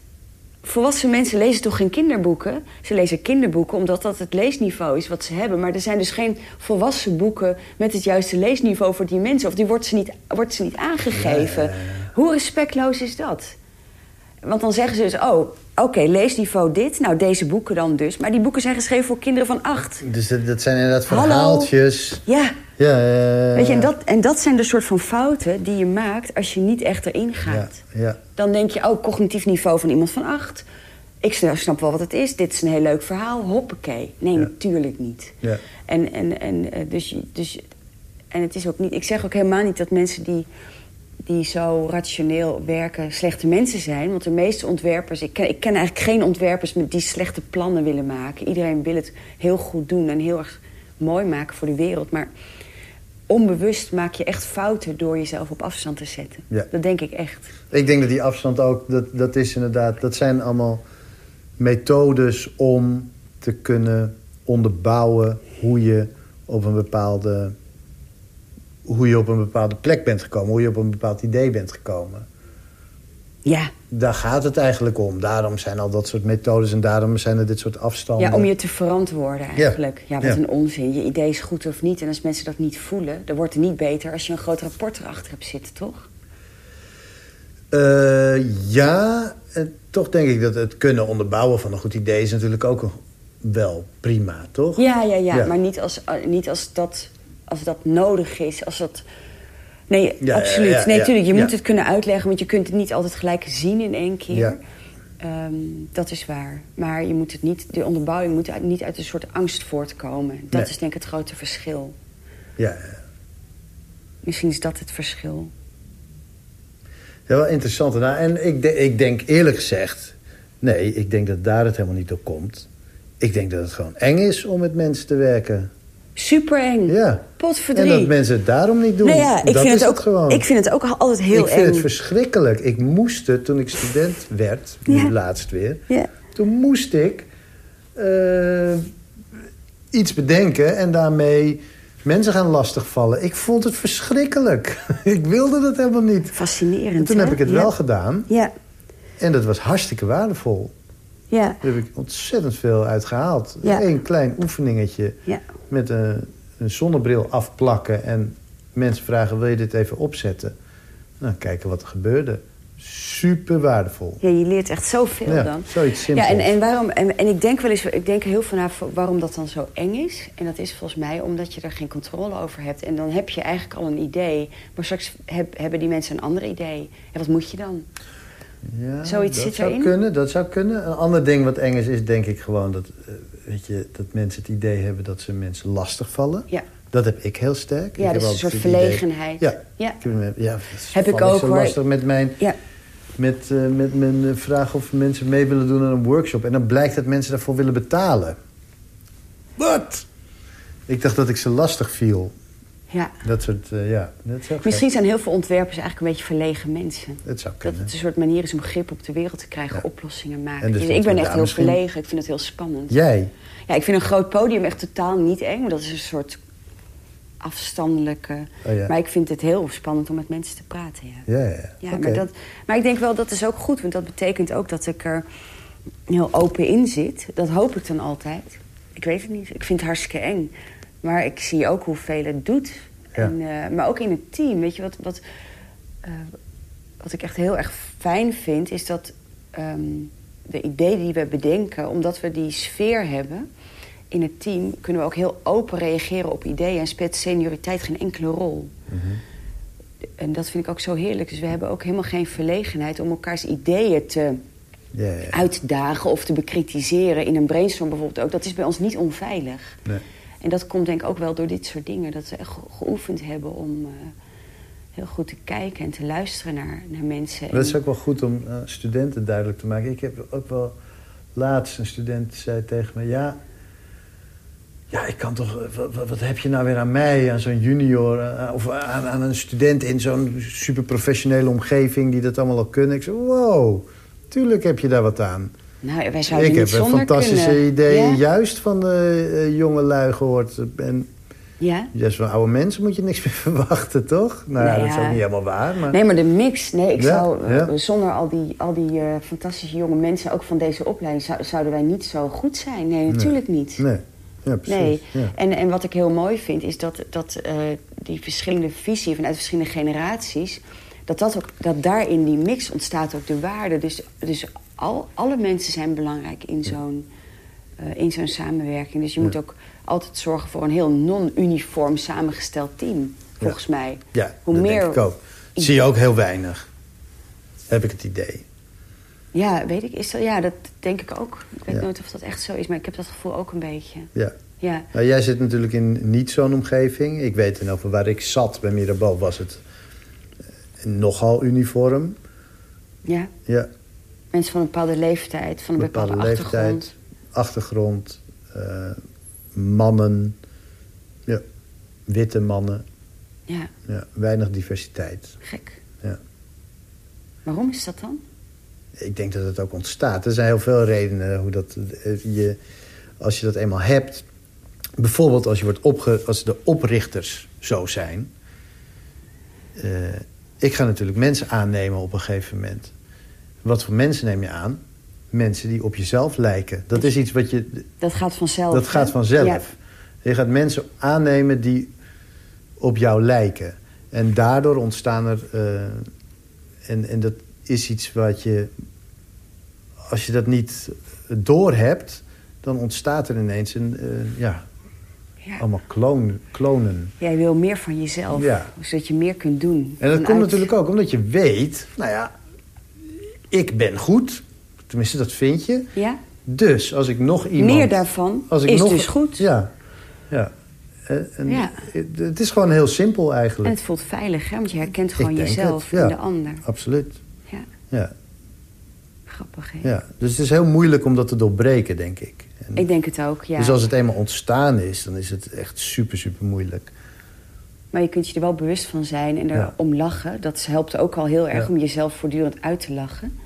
Volwassen mensen lezen toch geen kinderboeken? Ze lezen kinderboeken omdat dat het leesniveau is wat ze hebben. Maar er zijn dus geen volwassen boeken met het juiste leesniveau voor die mensen. Of die wordt ze niet, wordt ze niet aangegeven. Ja. Hoe respectloos is dat? Want dan zeggen ze dus, oh, oké, okay, leesniveau dit. Nou, deze boeken dan dus. Maar die boeken zijn geschreven voor kinderen van acht. Dus dat, dat zijn inderdaad verhaaltjes. Hallo. Ja. Ja, ja, Weet je, en dat, en dat zijn de soort van fouten die je maakt als je niet echt erin gaat. Ja. Dan denk je, oh, cognitief niveau van iemand van acht. Ik snap wel wat het is. Dit is een heel leuk verhaal. Hoppakee. Nee, natuurlijk niet. Ja. En, en, en, eh, dus, dus, en het is ook niet... Ik zeg ook helemaal niet dat mensen die, die zo rationeel werken slechte mensen zijn. Want de meeste ontwerpers... Ik ken, ik ken eigenlijk geen ontwerpers met die slechte plannen willen maken. Iedereen wil het heel goed doen en heel erg mooi maken voor de wereld. Maar onbewust maak je echt fouten door jezelf op afstand te zetten. Ja. Dat denk ik echt. Ik denk dat die afstand ook, dat, dat is inderdaad, dat zijn allemaal methodes om te kunnen onderbouwen hoe je op een bepaalde, hoe je op een bepaalde plek bent gekomen, hoe je op een bepaald idee bent gekomen. Ja, Daar gaat het eigenlijk om. Daarom zijn al dat soort methodes en daarom zijn er dit soort afstanden. ja om je te verantwoorden eigenlijk. Ja, wat Ja. een onzin. Je idee is goed of niet. En als mensen dat niet voelen, dan wordt het niet beter... als je een groot rapport erachter hebt zitten, toch? Eh, ja, en toch denk ik dat het kunnen onderbouwen van een goed idee is natuurlijk ook wel prima, toch? Ja, ja, ja. Ja. Maar niet als, eh, niet als, dat, als dat nodig is. Als dat... Nee, Ja, absoluut. ja, nee, ja, tuurlijk. Je moet het kunnen uitleggen, want je kunt het niet altijd gelijk zien in één keer. Ehm, dat is waar. Maar je moet het niet, de onderbouwing moet uit- niet uit een soort angst voortkomen. Dat Nee. is denk ik het grote verschil. Ja, Misschien is dat het verschil. ja wel interessant. Nou, en ik, de- ik denk eerlijk gezegd... Nee, ik denk dat daar het helemaal niet op komt. Ik denk dat het gewoon eng is om met mensen te werken. Super eng. Ja. Potverdrie. En dat mensen het daarom niet doen. Nou ja, ik dat vind, is het ook, gewoon. ik vind het ook altijd heel ik vind het verschrikkelijk. Ik moest het, toen ik student werd, nu Ja. laatst weer... ja. Toen moest ik eh, iets bedenken en daarmee mensen gaan lastigvallen. Ik vond het verschrikkelijk. ik wilde dat helemaal niet. Fascinerend, En toen hè? heb ik het wel gedaan. Ja, En dat was hartstikke waardevol. ja, Daar heb ik ontzettend veel uit gehaald. Ja. Eén klein oefeningetje ja. met een, een zonnebril afplakken... en mensen vragen, wil je dit even opzetten? Nou, kijken wat er gebeurde. super waardevol. Ja, je leert echt zoveel Ja, dan. zoiets simpels. Ja, en, en, waarom, en, en ik denk wel eens, ik denk heel veel naar waarom dat dan zo eng is. En dat is volgens mij omdat je er geen controle over hebt. En dan heb je eigenlijk al een idee. Maar straks heb- hebben die mensen een ander idee. En wat moet je dan? Ja, Zoiets dat zit zou erin? kunnen, dat zou kunnen. Een ander ding wat eng is, is denk ik gewoon dat, eh, weet je, dat mensen het idee hebben dat ze mensen lastig vallen. Ja, Dat heb ik heel sterk. ja ik dus heb een soort idee- verlegenheid. Ja, ja. ik heb, ja dat Heb ik ook, zo hoor. lastig met mijn, ja. met, eh, met mijn eh, vraag of mensen mee willen doen aan een workshop. En dan blijkt dat mensen daarvoor willen betalen. Wat? Ik dacht dat ik ze lastig viel. Ja. Dat soort, eh, ja. Dat. Misschien zijn heel veel ontwerpers eigenlijk een beetje verlegen mensen. Het zou Dat kunnen. het een soort manier is om grip op de wereld te krijgen, Ja. oplossingen maken. En dus ik ben echt heel misschien- verlegen, ik vind het heel spannend. Jij? Ja, ik vind een groot podium echt totaal niet eng. maar Dat is een soort afstandelijke... Oh, ja. Maar ik vind het heel spannend om met mensen te praten, ja. Ja, ja, ja. Maar, dat, maar ik denk wel dat is ook goed. Want dat betekent ook dat ik er heel open in zit. Dat hoop ik dan altijd. Ik weet het niet. Ik vind het hartstikke eng. Maar ik zie ook hoeveel het doet. Ja. En, eh, maar ook in het team. Weet je wat, wat, eh, wat ik echt heel erg fijn vind... is dat ehm, de ideeën die we bedenken... omdat we die sfeer hebben in het team... kunnen we ook heel open reageren op ideeën... en speelt senioriteit geen enkele rol. Mhm. En dat vind ik ook zo heerlijk. Dus we hebben ook helemaal geen verlegenheid om elkaars ideeën te uitdagen of te bekritiseren. In een brainstorm bijvoorbeeld ook. Dat is bij ons niet onveilig. Nee. En dat komt denk ik ook wel door dit soort dingen. Dat we echt ge- geoefend hebben om eh, heel goed te kijken en te luisteren naar, naar mensen. Maar dat is ook wel goed om eh, studenten duidelijk te maken. Ik heb ook wel laatst een student zei tegen me... ja, ja ik kan toch... eh, Wat, heb je nou weer aan mij, aan zo'n junior... of aan, aan een student in zo'n super professionele omgeving... die dat allemaal al kunnen. Ik zei, wow, tuurlijk heb je daar wat aan. Nou, wij zouden Ik niet heb fantastische kunnen. ideeën Ja? juist van de eh, jonge lui gehoord. En Ja? juist van oude mensen moet je niks meer verwachten, toch? Nou ja, Nou dat is ook niet helemaal waar, maar... Nee, maar de mix. Nee, ik Ja, zou eh, ja. zonder al die, al die eh, fantastische jonge mensen, ook van deze opleiding, zou- zouden wij niet zo goed zijn. Nee, natuurlijk niet. Nee, ja, precies. Nee, en, en wat ik heel mooi vind is dat, dat die verschillende visie vanuit verschillende generaties, dat, dat, ook, dat daar in die mix ontstaat ook de waarde. Dus, dus al, alle mensen zijn belangrijk in zo'n eh, in zo'n samenwerking. Dus je Ja. moet ook altijd zorgen voor een heel non-uniform samengesteld team, volgens mij. Ja, Hoe dat meer- denk ik ook. Zie je ook heel weinig. Heb ik het idee. Ja, weet ik. Is dat, ja, dat denk ik ook. Ik weet Ja. nooit of dat echt zo is, maar ik heb dat gevoel ook een beetje. Ja. Ja, Nou, jij zit natuurlijk in niet zo'n omgeving. Ik weet in over waar ik zat bij Mirabal was het eh, nogal uniform. ja. Ja, Mensen van een bepaalde leeftijd, van een bepaalde, leeftijd, achtergrond, eh, mannen, ja, witte mannen, Ja, ja, weinig diversiteit. gek. Ja. Waarom is dat dan? Ik denk dat het ook ontstaat. Er zijn heel veel redenen hoe dat eh, je, als je dat eenmaal hebt. Bijvoorbeeld als je wordt opge, als de oprichters zo zijn. Eh, ik ga natuurlijk mensen aannemen op een gegeven moment. Wat voor mensen neem je aan? Mensen die op jezelf lijken. Dat is iets wat je. Dat gaat vanzelf. Dat gaat vanzelf. Ja. Je gaat mensen aannemen die op jou lijken. En daardoor ontstaan er... eh, en, en dat is iets wat je... Als je dat niet doorhebt... dan ontstaat er ineens een... eh, ja, Ja. allemaal kloon, klonen. Jij wil meer van jezelf, Ja. zodat je meer kunt doen. En dat komt natuurlijk ook omdat je weet... nou ja, ik ben goed. Tenminste, dat vind je. Ja? Dus als ik nog iemand... Meer daarvan Als ik is nog, dus goed. Ja, ja. En, en Ja. Het, is gewoon heel simpel En eigenlijk. het voelt veilig, hè? Want je herkent gewoon jezelf het, ja. en de ander. Absoluut. Ja, Ja, grappig, hè? ja. Dus het is heel moeilijk om dat te doorbreken, denk ik. En Ik denk het ook, ja. Dus als het eenmaal ontstaan is, dan is het echt super, super moeilijk. Maar je kunt je er wel bewust van zijn en er Ja. om lachen. Dat helpt ook al heel erg om jezelf voortdurend uit te lachen.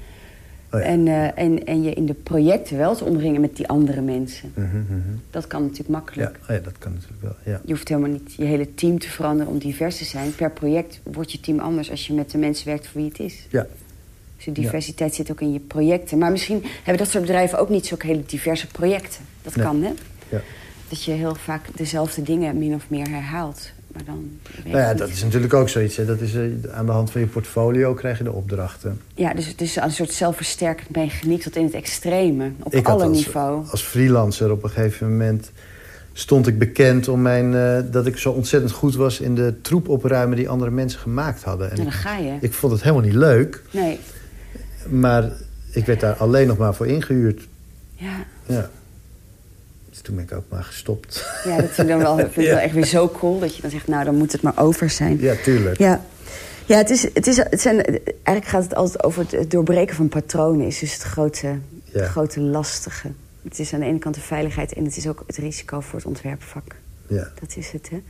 Oh ja. en, eh, en, en je in de projecten wel te omringen met die andere mensen. Mhm, mhm. Dat kan natuurlijk Ja. makkelijk. Oh ja, dat kan natuurlijk wel. Ja. Je hoeft helemaal niet je hele team te veranderen om divers te zijn. Per project wordt je team anders als je met de mensen werkt voor wie het is. ja. Dus de diversiteit zit ook in je projecten. Maar misschien hebben dat soort bedrijven ook niet zulke hele diverse projecten. Dat Nee. kan, hè? ja. Dat je heel vaak dezelfde dingen min of meer herhaalt. Maar dan... Nou ja, ik dat is natuurlijk ook zoiets. Hè. Dat is, eh, aan de hand van je portfolio krijg je de opdrachten. Ja, dus het is een soort zelfversterkend mechaniek tot in het extreme. Op Ik alle als, niveau. als freelancer op een gegeven moment stond ik bekend om mijn, eh, dat ik zo ontzettend goed was in de troep opruimen die andere mensen gemaakt hadden. En En dan ik, ga je. ik vond het helemaal niet leuk, Nee. maar ik werd daar alleen nog maar voor ingehuurd. Ja. Ja. Dus toen ben ik ook maar gestopt. Ja, dat vind ik dan wel, vind ik Ja. wel echt weer zo cool. Dat je dan zegt, nou, dan moet het maar over zijn. Ja, tuurlijk. Ja, ja het, is, het, is, het zijn, eigenlijk gaat het altijd over het- doorbreken van patronen. Is dus het grote, Ja. het grote lastige. Het is aan de ene kant de veiligheid en het is ook het risico voor het ontwerpvak. Ja. Dat is het, hè? Ik,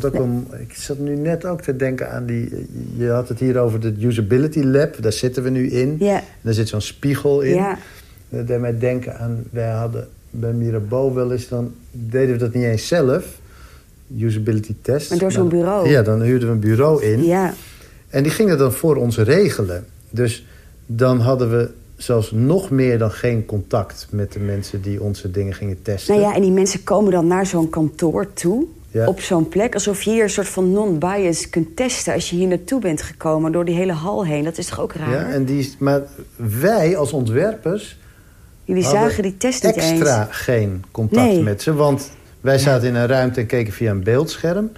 vond ook wel, ik zat nu net ook te denken aan die... Je had het hier over de Usability Lab. Daar zitten we nu in. Ja. En daar zit zo'n spiegel in. Ja. Dat deed mij denken aan... Wij hadden bij Mirabeau wel eens... Dan deden we dat niet eens zelf. Usability test. Maar door zo'n bureau. Ja, dan huurden we een bureau in. Ja, En die gingen dan voor ons regelen. Dus dan hadden we zelfs nog meer dan geen contact... met de mensen die onze dingen gingen testen. nou ja, en die mensen komen dan naar zo'n kantoor toe. Ja. Op zo'n plek. Alsof je hier een soort van non-bias kunt testen. Als je hier naartoe bent gekomen door die hele hal heen. Dat is toch ook raar? Ja, en die, maar wij als ontwerpers Jullie zagen die test niet eens. extra geen contact Nee. met ze. Want wij zaten in een ruimte en keken via een beeldscherm.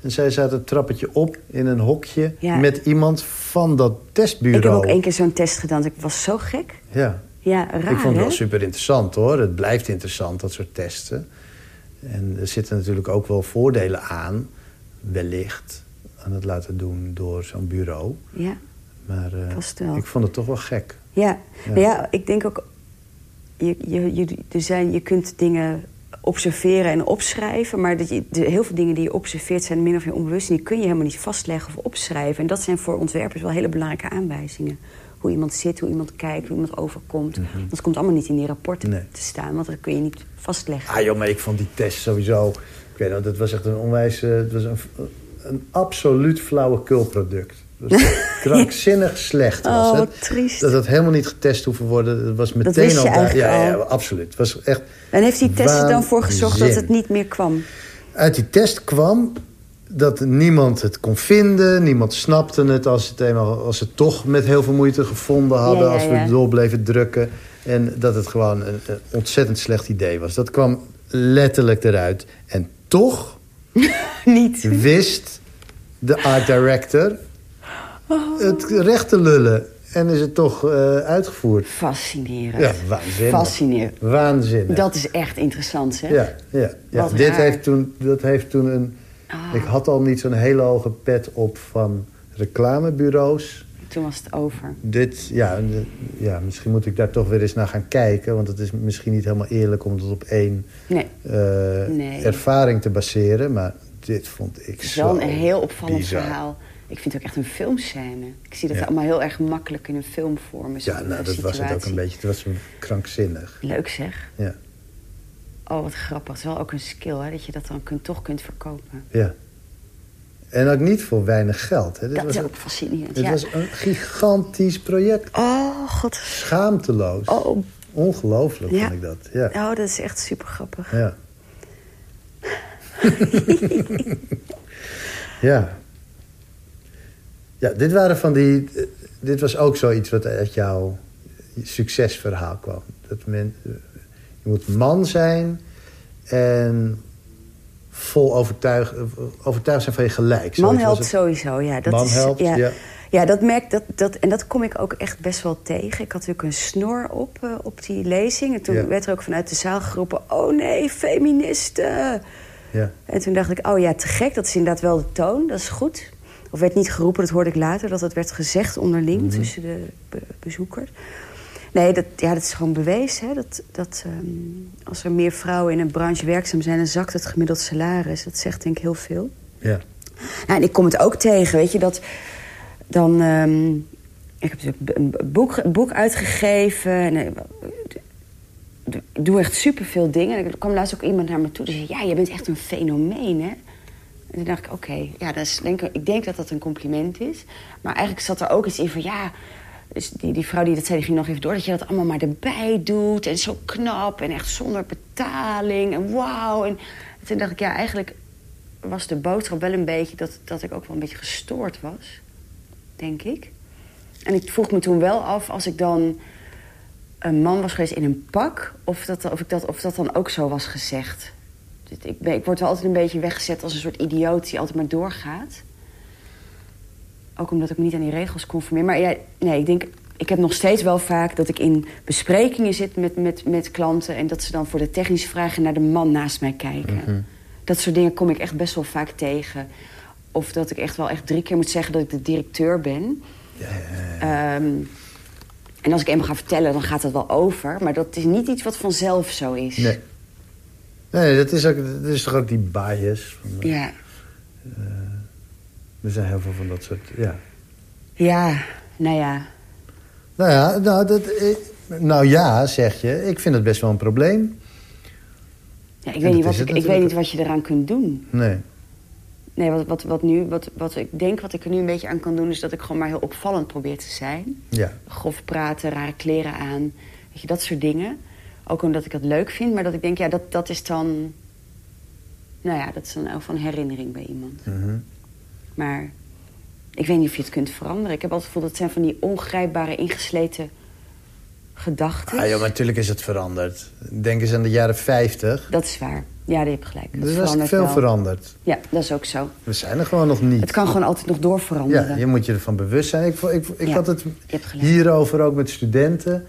En zij zaten het trappetje op in een hokje Ja. met iemand van dat testbureau. Ik heb ook één keer zo'n test gedaan. Ik was zo gek. Ja, Ja, raar, ik vond het hè? wel super interessant hoor. Het blijft interessant, dat soort testen. En er zitten natuurlijk ook wel voordelen aan, wellicht, aan het laten doen door zo'n bureau. Ja, Maar wel. ik vond het toch wel gek. ja. Ja. Nou ja, ik denk ook... Je, je, je, er zijn, je kunt dingen observeren en opschrijven... maar dat je, de, heel veel dingen die je observeert zijn min of meer onbewust... en die kun je helemaal niet vastleggen of opschrijven. En dat zijn voor ontwerpers wel hele belangrijke aanwijzingen. Hoe iemand zit, hoe iemand kijkt, hoe iemand overkomt. Dat komt allemaal niet in die rapporten Mhm. Nee. te staan... want dat kun je niet vastleggen. Ah joh, maar ik vond die test sowieso... Ik weet nog, dat was echt een onwijs... eh, Het was een, een absoluut flauwekulproduct. Het krankzinnig slecht was Oh, het. triest. Dat had helemaal niet getest hoeven worden. Dat was meteen wist je al daar. Ja, ja, absoluut. Het was echt En heeft die test er dan voor gezorgd dat het niet meer kwam? Uit die test kwam dat niemand het kon vinden. Niemand snapte het als, het eenmaal, als ze het toch met heel veel moeite gevonden hadden. Ja, ja, Als we ja. door bleven drukken. En dat het gewoon een, een ontzettend slecht idee was. Dat kwam letterlijk eruit. En toch niet. wist de art director het recht te lullen. En is het toch eh, uitgevoerd. Fascinerend. Ja, waanzinnig. Fascinerend. Waanzinnig. Dat is echt interessant, hè? Ja, ja, ja. Dit raar. heeft toen, dat heeft toen een... Ah. Ik had al niet zo'n hele hoge pet op van reclamebureaus. Toen was het over. Dit, ja, ja, misschien moet ik daar toch weer eens naar gaan kijken. Want het is misschien niet helemaal eerlijk om het op één Nee. eh, Nee. ervaring te baseren. Maar dit vond ik zo wel een heel opvallend bizar. verhaal. Ik vind het ook echt een filmscène. Ik zie dat Ja. allemaal heel erg makkelijk in een film vormen. zo'n Ja, nou, dat was het ook een beetje. Het was krankzinnig. Leuk zeg. Ja, Oh, wat grappig. Het is wel ook een skill, hè? Dat je dat dan kunt, toch kunt verkopen. ja. En ook niet voor weinig geld. Hè. Dit dat was is ook fascinerend, Het ja. was een gigantisch project. Oh, god. Schaamteloos. Oh. Ongelooflijk Ja. vond ik dat. Ja. Oh, dat is echt super grappig. Ja. ja. Ja, dit waren van die... eh, Dit was ook zoiets wat uit jouw succesverhaal kwam. Dat men, eh, je moet man zijn en vol overtuigd, overtuigd zijn van je gelijk. Man Zoiets helpt sowieso, ja. Dat Man is, helpt, ja. Ja, dat merk dat, dat, en dat kom ik ook echt best wel tegen. Ik had natuurlijk een snor op, eh, op die lezing. En toen Ja. werd er ook vanuit de zaal geroepen... oh nee, feministen! Ja. En toen dacht ik, oh ja, te gek. Dat is inderdaad wel de toon, dat is goed. Of werd niet geroepen, dat hoorde ik later... dat het werd gezegd onderling Mhm. tussen de be- bezoekers. Nee, dat, ja, dat is gewoon bewezen. Hè? Dat, dat, ehm, als er meer vrouwen in een branche werkzaam zijn... dan zakt het gemiddeld salaris. Dat zegt denk ik heel veel. Ja. Nou, en ik kom het ook tegen, weet je, dat dan... ehm, ik heb natuurlijk een boek, een boek uitgegeven en eh, ik doe echt superveel dingen. En er kwam laatst ook iemand naar me toe die zei... ja, je bent echt een fenomeen, hè? En toen dacht ik, oké, ja, dat is, denk, ik denk dat dat een compliment is. Maar eigenlijk zat er ook iets in van, ja... Dus die, die vrouw die dat zei, die ging nog even door... dat je dat allemaal maar erbij doet en zo knap... en echt zonder betaling en wauw. En toen dacht ik, ja, eigenlijk was de boodschap wel een beetje dat, dat ik ook wel een beetje gestoord was. Denk ik. En ik vroeg me toen wel af, als ik dan een man was geweest in een pak... of dat, of ik dat, of dat dan ook zo was gezegd. Ik, ben, ik word wel altijd een beetje weggezet als een soort idioot die altijd maar doorgaat. Ook omdat ik me niet aan die regels conformeer. Maar ja, nee, ik denk, ik heb nog steeds wel vaak dat ik in besprekingen zit met, met, met klanten... en dat ze dan voor de technische vragen naar de man naast mij kijken. Mhm. Dat soort dingen kom ik echt best wel vaak tegen. Of dat ik echt wel echt drie keer moet zeggen dat ik de directeur ben. Ehm, en als ik eenmaal ga vertellen, dan gaat het wel over. Maar dat is niet iets wat vanzelf zo is. Nee. Nee, dat is, ook, dat is toch ook die bias. Van, eh, Ja. Er zijn heel veel van dat soort... Ja. ja, nou ja. Nou ja, nou, dat, eh, nou ja, zeg je. Ik vind het best wel een probleem. ja ik weet, niet wat, ik, ik weet niet wat je eraan kunt doen. Nee. Nee, wat, wat, wat, nu, wat, wat ik denk wat ik er nu een beetje aan kan doen... is dat ik gewoon maar heel opvallend probeer te zijn. Ja. Grof praten, rare kleren aan. Weet je, dat soort dingen. Ook omdat ik dat leuk vind. Maar dat ik denk, ja, dat, dat is dan... Nou ja, dat is dan ook van herinnering bij iemand. Mhm. Maar ik weet niet of je het kunt veranderen. Ik heb altijd het gevoel dat het zijn van die ongrijpbare, ingesleten gedachten. Ah, joh, maar natuurlijk is het veranderd. Denk eens aan de jaren 50. Dat is waar. Ja, die heb je gelijk. Dat Er is veel wel. veranderd. Ja, dat is ook zo. We zijn er gewoon nog niet. Het kan gewoon altijd nog doorveranderen. Ja, je moet je ervan bewust zijn. Ik, ik, ik Ja, had het hierover ook met studenten.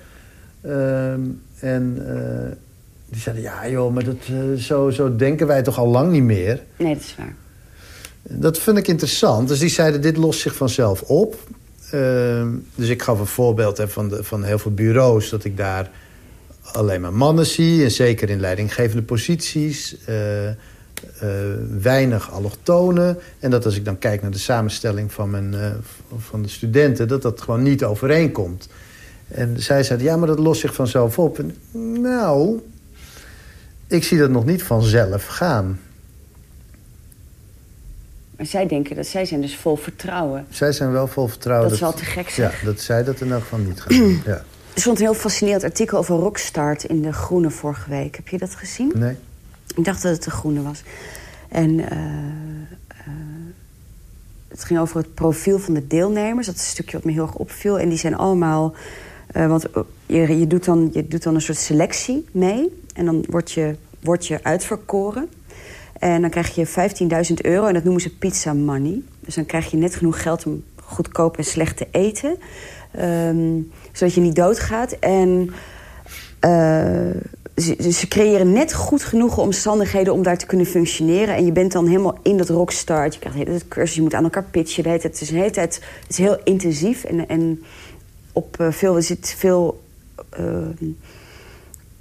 Ehm, en eh, die zeiden, ja joh, maar dat, eh, zo, zo denken wij toch al lang niet meer. Nee, dat is waar. Dat vind ik interessant. Dus die zeiden, dit lost zich vanzelf op. Ehm, dus ik gaf een voorbeeld hè, van, de, van heel veel bureaus... dat ik daar alleen maar mannen zie. En zeker in leidinggevende posities. eh, weinig allochtonen. En dat als ik dan kijk naar de samenstelling van, mijn, van de studenten... dat dat gewoon niet overeenkomt. En zij zeiden, ja, maar dat lost zich vanzelf op. En, nou, ik zie dat nog niet vanzelf gaan. Maar zij denken dat zij zijn dus vol vertrouwen. Zij zijn wel vol vertrouwen. Dat is wel te gek, Ja, zeg. dat zij dat in elk geval niet gaan doen. Ja. Er stond een heel fascinerend artikel over Rockstart in De Groene vorige week. Heb je dat gezien? Nee? Ik dacht dat het De Groene was. En eh, eh, het ging over het profiel van de deelnemers. Dat is een stukje wat me heel erg opviel. En die zijn allemaal... eh, want je, je, doet dan, je doet dan een soort selectie mee. En dan word je, word je uitverkoren. En dan krijg je 15.000 euro. En dat noemen ze pizza money. Dus dan krijg je net genoeg geld om goedkoop en slecht te eten. Ehm, zodat je niet doodgaat. En eh, ze, ze creëren net goed genoeg omstandigheden om daar te kunnen functioneren. En je bent dan helemaal in dat rockstart. Je krijgt tijd cursus, je moet aan elkaar pitchen. Het is een hele tijd het is heel intensief. En, en op eh, veel, er zit veel eh,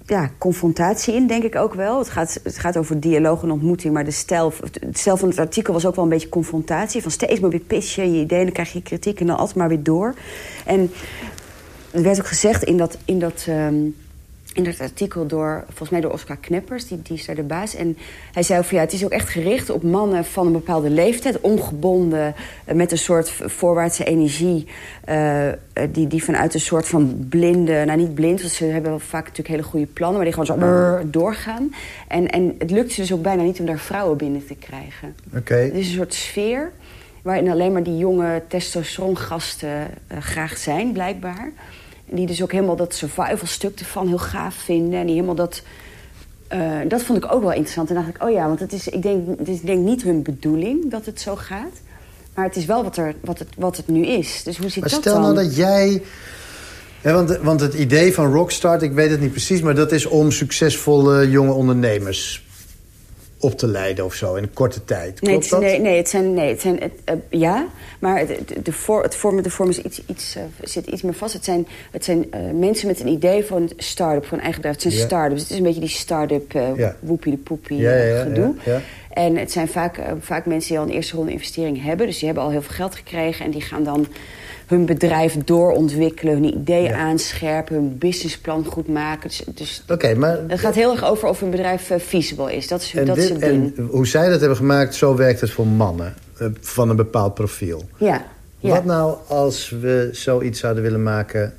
ja, confrontatie in, denk ik ook wel. Het gaat, het gaat over dialoog en ontmoeting. Maar de stijl, de stijl van het artikel was ook wel een beetje confrontatie. Van steeds maar weer pitchen, je ideeën, dan krijg je kritiek en dan altijd maar weer door. En er werd ook gezegd in dat, in dat, ehm, in dat artikel door, volgens mij door Oscar Kneppers, die, die is daar de baas. En hij zei van ja, het is ook echt gericht op mannen van een bepaalde leeftijd, ongebonden, eh, met een soort voorwaartse energie, eh, eh, die, die vanuit een soort van blinde, nou niet blind, want ze hebben wel vaak natuurlijk hele goede plannen, maar die gewoon zo brrr doorgaan. En, en het lukt ze dus ook bijna niet om daar vrouwen binnen te krijgen. Oké. Het is een soort sfeer waarin alleen maar die jonge testosterongasten eh, graag zijn, blijkbaar. Die dus ook helemaal dat survival stuk ervan heel gaaf vinden. En die helemaal dat... eh, dat vond ik ook wel interessant. En dacht ik, oh ja, want het is, ik, denk, het is denk niet hun bedoeling dat het zo gaat. Maar het is wel wat, er, wat, het, wat het nu is. Dus hoe zit Maar dat stel dan? nou dat jij... Ja, want, want het idee van Rockstart, ik weet het niet precies... maar dat is om succesvolle jonge ondernemers op te leiden of zo in een korte tijd. Nee, Klopt het, dat? nee, nee, het zijn, nee, het zijn het, eh, ja, maar het, de, de, voor, het vorm, de vorm is iets, iets, eh, zit iets meer vast. Het zijn, het zijn eh, mensen met een idee voor een start-up, een eigen bedrijf. Het zijn Ja. start-ups. Het is een beetje die start-up Ja. woepie de poepie Ja, ja, eh, ja, gedoe. En het zijn vaak, eh, vaak mensen die al een eerste ronde investering hebben. Dus die hebben al heel veel geld gekregen en die gaan dan hun bedrijf doorontwikkelen, hun ideeën Ja. aanscherpen, hun businessplan goed maken. Dus, dus maar... het gaat heel erg over of hun bedrijf eh, feasible is. Dat is, en, dat is dit, het ding. en hoe zij dat hebben gemaakt, zo werkt het voor mannen. eh, van een bepaald profiel. Ja, ja. Wat nou als we zoiets zouden willen maken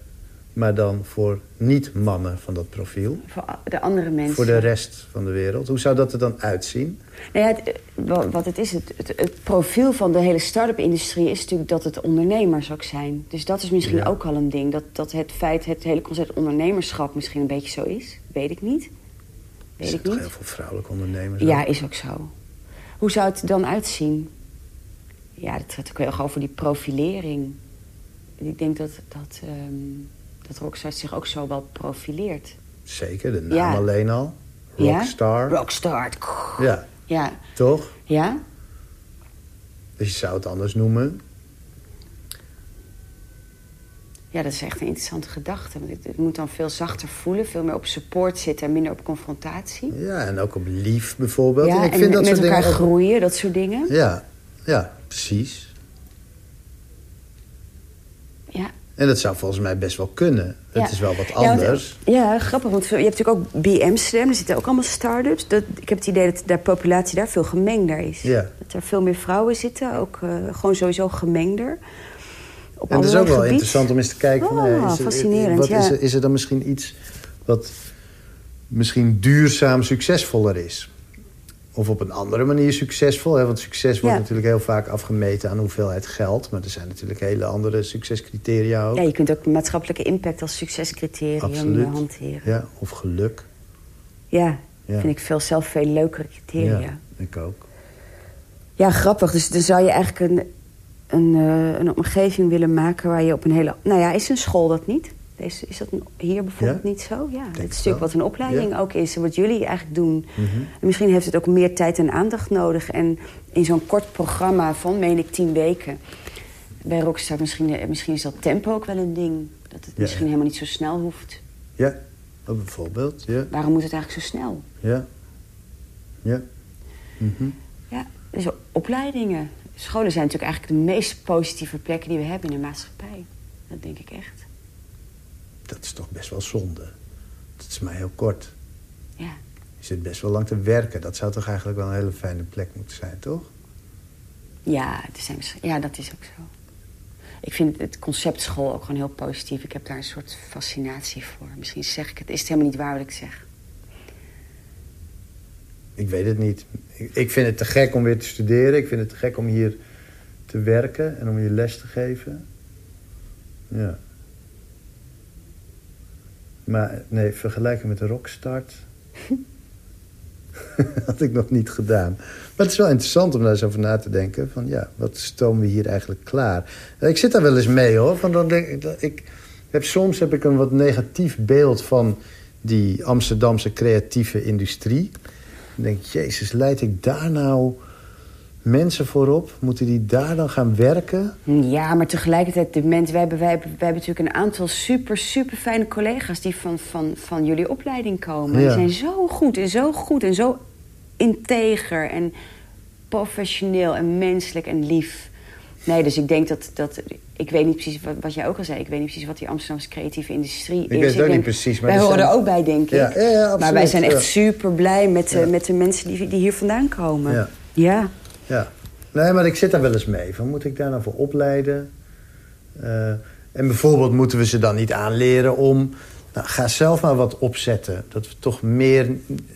maar dan voor niet-mannen van dat profiel. Voor de andere mensen. Voor de rest van de wereld. Hoe zou dat er dan uitzien? Nou ja, het, eh, wa- wat het is, het, het, het profiel van de hele start-up-industrie... is natuurlijk dat het ondernemers ook zijn. Dus dat is misschien Ja. ook al een ding. Dat, dat het feit, het hele concept ondernemerschap misschien een beetje zo is. Weet ik niet. Weet ik toch niet. heel veel vrouwelijke ondernemers. Ja, ook? is ook zo. Hoe zou het er dan uitzien? Ja, dat gaat ook heel erg over die profilering. Ik denk dat, dat, ehm dat Rockstar zich ook zo wel profileert. Zeker, de naam Ja. alleen al. Ja? Rockstar. Rockstar. Ja, Ja. toch? Ja? Dus je zou het anders noemen. Ja, dat is echt een interessante gedachte. Want het, moet dan veel zachter voelen, veel meer op support zitten en minder op confrontatie. Ja, en ook op lief bijvoorbeeld. ja, en ik en vind dat met soort elkaar dingen ook- groeien, dat soort dingen. Ja, ja, precies. Ja. En dat zou volgens mij best wel kunnen. Het Ja. is wel wat Ja, want- anders. Ja, grappig, want je hebt natuurlijk ook B Amsterdam. Er zitten ook allemaal start-ups. Dat, ik heb het idee dat de populatie daar veel gemengder is. Ja. Dat er veel meer vrouwen zitten, ook eh, gewoon sowieso gemengder. Op En het is ook wel gebied. interessant om eens te kijken... Oh, eh, is er- fascinerend, wat ja. is, er, is er dan misschien iets wat misschien duurzaam succesvoller is? Of op een andere manier succesvol. Hè? Want succes wordt Ja. natuurlijk heel vaak afgemeten aan hoeveelheid geld. Maar er zijn natuurlijk hele andere succescriteria ook. Ja, je kunt ook maatschappelijke impact als succescriterium Absoluut. eh, hanteren. Ja, of geluk. Ja, Ja. vind ik veel, zelf veel leukere criteria. Ja, ik ook. Ja, grappig. Dus dan zou je eigenlijk een, een, eh, een omgeving willen maken waar je op een hele... Nou ja, is een school dat niet? Is, is dat hier bijvoorbeeld Ja? niet zo? Ja, dat is het natuurlijk wat een opleiding Ja. ook is. Wat jullie eigenlijk doen. Mhm. En misschien heeft het ook meer tijd en aandacht nodig. En in zo'n kort programma van, meen ik, tien weken... Bij Rockstar, misschien, eh, misschien is dat tempo ook wel een ding. Dat het Ja, misschien helemaal niet zo snel hoeft. Ja, oh, bijvoorbeeld. Ja, Waarom moet het eigenlijk zo snel? ja. Ja. Mhm. Ja, dus opleidingen. Scholen zijn natuurlijk eigenlijk de meest positieve plekken die we hebben in de maatschappij. Dat denk ik echt. Dat is toch best wel zonde. Dat is maar heel kort. Ja. Je zit best wel lang te werken. Dat zou toch eigenlijk wel een hele fijne plek moeten zijn, toch? Ja, zijn, misschien- ja, dat is ook zo. Ik vind het concept school ook gewoon heel positief. Ik heb daar een soort fascinatie voor. Misschien zeg ik het, is het helemaal niet waar wat ik zeg. Ik weet het niet. Ik, ik vind het te gek om weer te studeren. Ik vind het te gek om hier te werken en om hier les te geven. Ja. Maar nee, vergelijken met rockstart... had ik nog niet gedaan. Maar het is wel interessant om daar eens over na te denken. Van ja, wat stomen we hier eigenlijk klaar? Ik zit daar wel eens mee hoor. Van dan denk ik, ik heb, soms heb ik een wat negatief beeld van die Amsterdamse creatieve industrie. Dan denk jezus, leid ik daar nou mensen voor op? Moeten die daar dan gaan werken? Ja, maar tegelijkertijd, de mensen, wij, hebben, wij, hebben, wij hebben natuurlijk een aantal super, super fijne collega's die van, van, van jullie opleiding komen. Ja. Die zijn zo goed en zo goed en zo integer en professioneel en menselijk en lief. Nee, dus ik denk dat, dat ik weet niet precies wat, wat jij ook al zei. Ik weet niet precies wat die Amsterdamse creatieve industrie Ik is. weet denk, niet precies, maar wij horen zijn- er ook bij, denk ik. Ja, ja, ja, maar wij absoluut, zijn echt super blij met, de, Ja. met de mensen die, die hier vandaan komen. Ja. Ja. Nee, maar ik zit daar wel eens mee. Van, moet ik daar nou voor opleiden? Eh, en bijvoorbeeld moeten we ze dan niet aanleren om... Nou, ga zelf maar wat opzetten. Dat we toch meer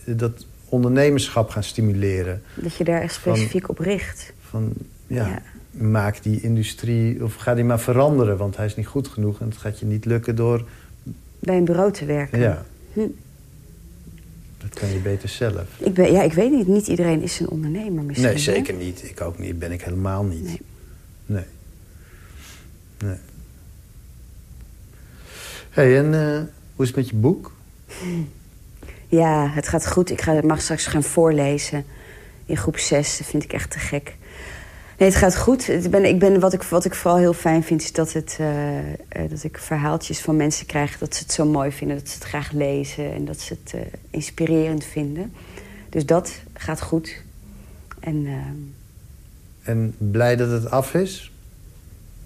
dat ondernemerschap gaan stimuleren. Dat je daar echt Van- specifiek op richt. Van, ja, Ja. maak die industrie... Of ga die maar veranderen, want hij is niet goed genoeg. En het gaat je niet lukken door... Bij een bureau te werken. Ja, Hm. Dat kan je beter zelf. Ik, ben, ja, ik weet niet, niet iedereen is een ondernemer misschien. Nee, hè? zeker niet. Ik ook niet. Ben ik helemaal niet. Nee. Nee. Nee. hey, en eh, hoe is het met je boek? Ja, het gaat goed. Ik ga, mag straks gaan voorlezen in groep 6. Dat vind ik echt te gek. Nee, het gaat goed. Ik ben, ik ben, wat, ik, wat ik vooral heel fijn vind, is dat, het, eh, eh, dat ik verhaaltjes van mensen krijg... dat ze het zo mooi vinden, dat ze het graag lezen... en dat ze het eh, inspirerend vinden. Dus dat gaat goed. En eh, En blij dat het af is?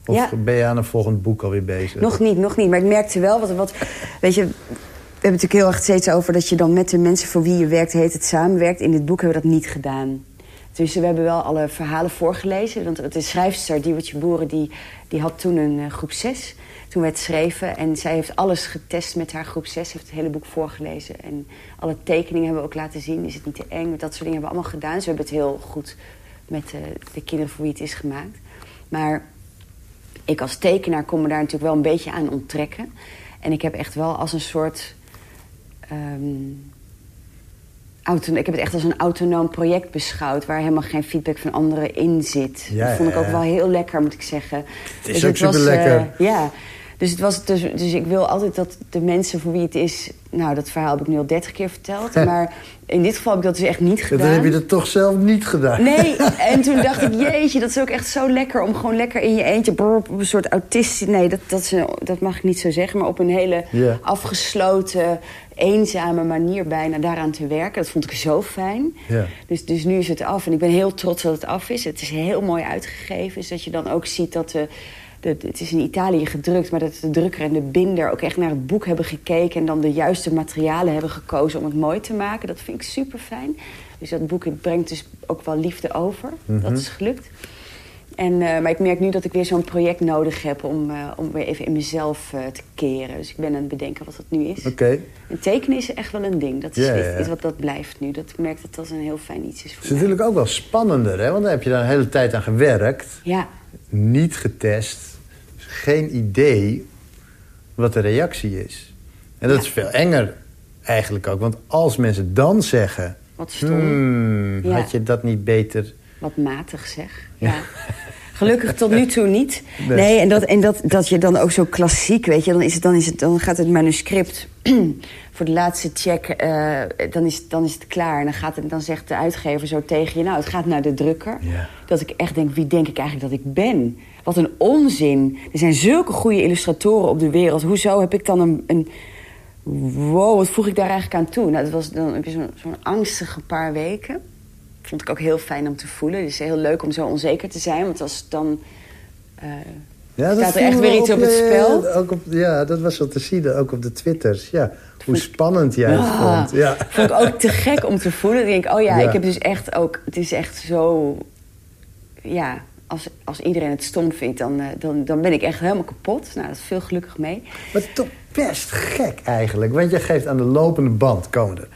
Of Ja. ben je aan een volgend boek alweer bezig? Nog niet, nog niet. Maar ik merkte wel, wat, wat, weet je... We hebben het natuurlijk heel erg steeds over dat je dan met de mensen voor wie je werkt, heet het samenwerkt. In dit boek hebben we dat niet gedaan. Dus we hebben wel alle verhalen voorgelezen. Want de schrijfster, Diewertje Boeren, die, die had toen een eh, groep 6. toen we het schreven. En zij heeft alles getest met haar groep 6. heeft het hele boek voorgelezen. En alle tekeningen hebben we ook laten zien. Is het niet te eng? Dat soort dingen hebben we allemaal gedaan. We hebben het heel goed met de, de kinderen voor wie het is gemaakt. Maar ik als tekenaar kon me daar natuurlijk wel een beetje aan onttrekken. En ik heb echt wel als een soort... Um, ik heb het echt als een autonoom project beschouwd... waar helemaal geen feedback van anderen in zit. Ja, dat vond ik ook wel heel lekker, moet ik zeggen. Het is Dus ook het was, superlekker. eh, ja, dus, het was, dus, dus ik wil altijd dat de mensen voor wie het is... Nou, dat verhaal heb ik nu al dertig keer verteld. Maar in dit geval heb ik dat dus echt niet gedaan. Dan heb je dat toch zelf niet gedaan. Nee, en toen dacht ik, jeetje, dat is ook echt zo lekker... om gewoon lekker in je eentje brrr, op een soort autistisch... Nee, dat, dat, is een- dat mag ik niet zo zeggen, maar op een hele afgesloten... eenzame manier bijna daaraan te werken. Dat vond ik zo fijn. Ja. Dus, dus nu is het af en ik ben heel trots dat het af is. Het is heel mooi uitgegeven, dus dat je dan ook ziet dat... De, de, het is in Italië gedrukt, maar dat de drukker en de binder ook echt naar het boek hebben gekeken... en dan de juiste materialen hebben gekozen om het mooi te maken. Dat vind ik super fijn. Dus dat boek brengt dus ook wel liefde over. Dat is gelukt. En, eh, maar ik merk nu dat ik weer zo'n project nodig heb om, eh, om weer even in mezelf eh, te keren. Dus ik ben aan het bedenken wat dat nu is. Oké. En tekenen is echt wel een ding. Dat is, wat dat blijft nu. Dat ik merk dat dat een heel fijn iets is voor Het is mij. natuurlijk ook wel spannender, hè? Want daar heb je dan een hele tijd aan gewerkt. Ja, Niet getest. Dus geen idee wat de reactie is. En dat Ja. is veel enger eigenlijk ook. Want als mensen dan zeggen... wat stom. Hmm, Ja. had je dat niet beter... Wat matig zeg. Ja. Gelukkig tot nu toe niet. Nee. Nee, en, dat, en dat, dat je dan ook zo klassiek, weet je, dan, is het, dan, is het, dan gaat het manuscript voor de laatste check, eh, dan, is, dan is het klaar. En dan, gaat het, dan zegt de uitgever zo tegen je, nou, het gaat naar de drukker. Ja. Dat ik echt denk, wie denk ik eigenlijk dat ik ben? Wat een onzin. Er zijn zulke goede illustratoren op de wereld. Hoezo heb ik dan een... een wow, wat voeg ik daar eigenlijk aan toe? Nou, dat was, dan heb je zo'n zo'n angstige paar weken. Vond ik ook heel fijn om te voelen. Het is heel leuk om zo onzeker te zijn. Want als dan... eh, Ja, Staat er echt weer iets op het ja, spel? Ja, ook op, ja, dat was wel te zien, ook op de twitters. Ja, hoe spannend jij het Ah, vond. Ja. Vond ik ook te gek om te voelen. Dan denk ik, oh ja, Ja. ik heb dus echt ook... Het is echt zo... Ja, als, als iedereen het stom vindt, dan, eh, dan, dan ben ik echt helemaal kapot. Nou, dat is veel gelukkig mee. Maar toch best gek eigenlijk. Want je geeft aan de lopende band komen er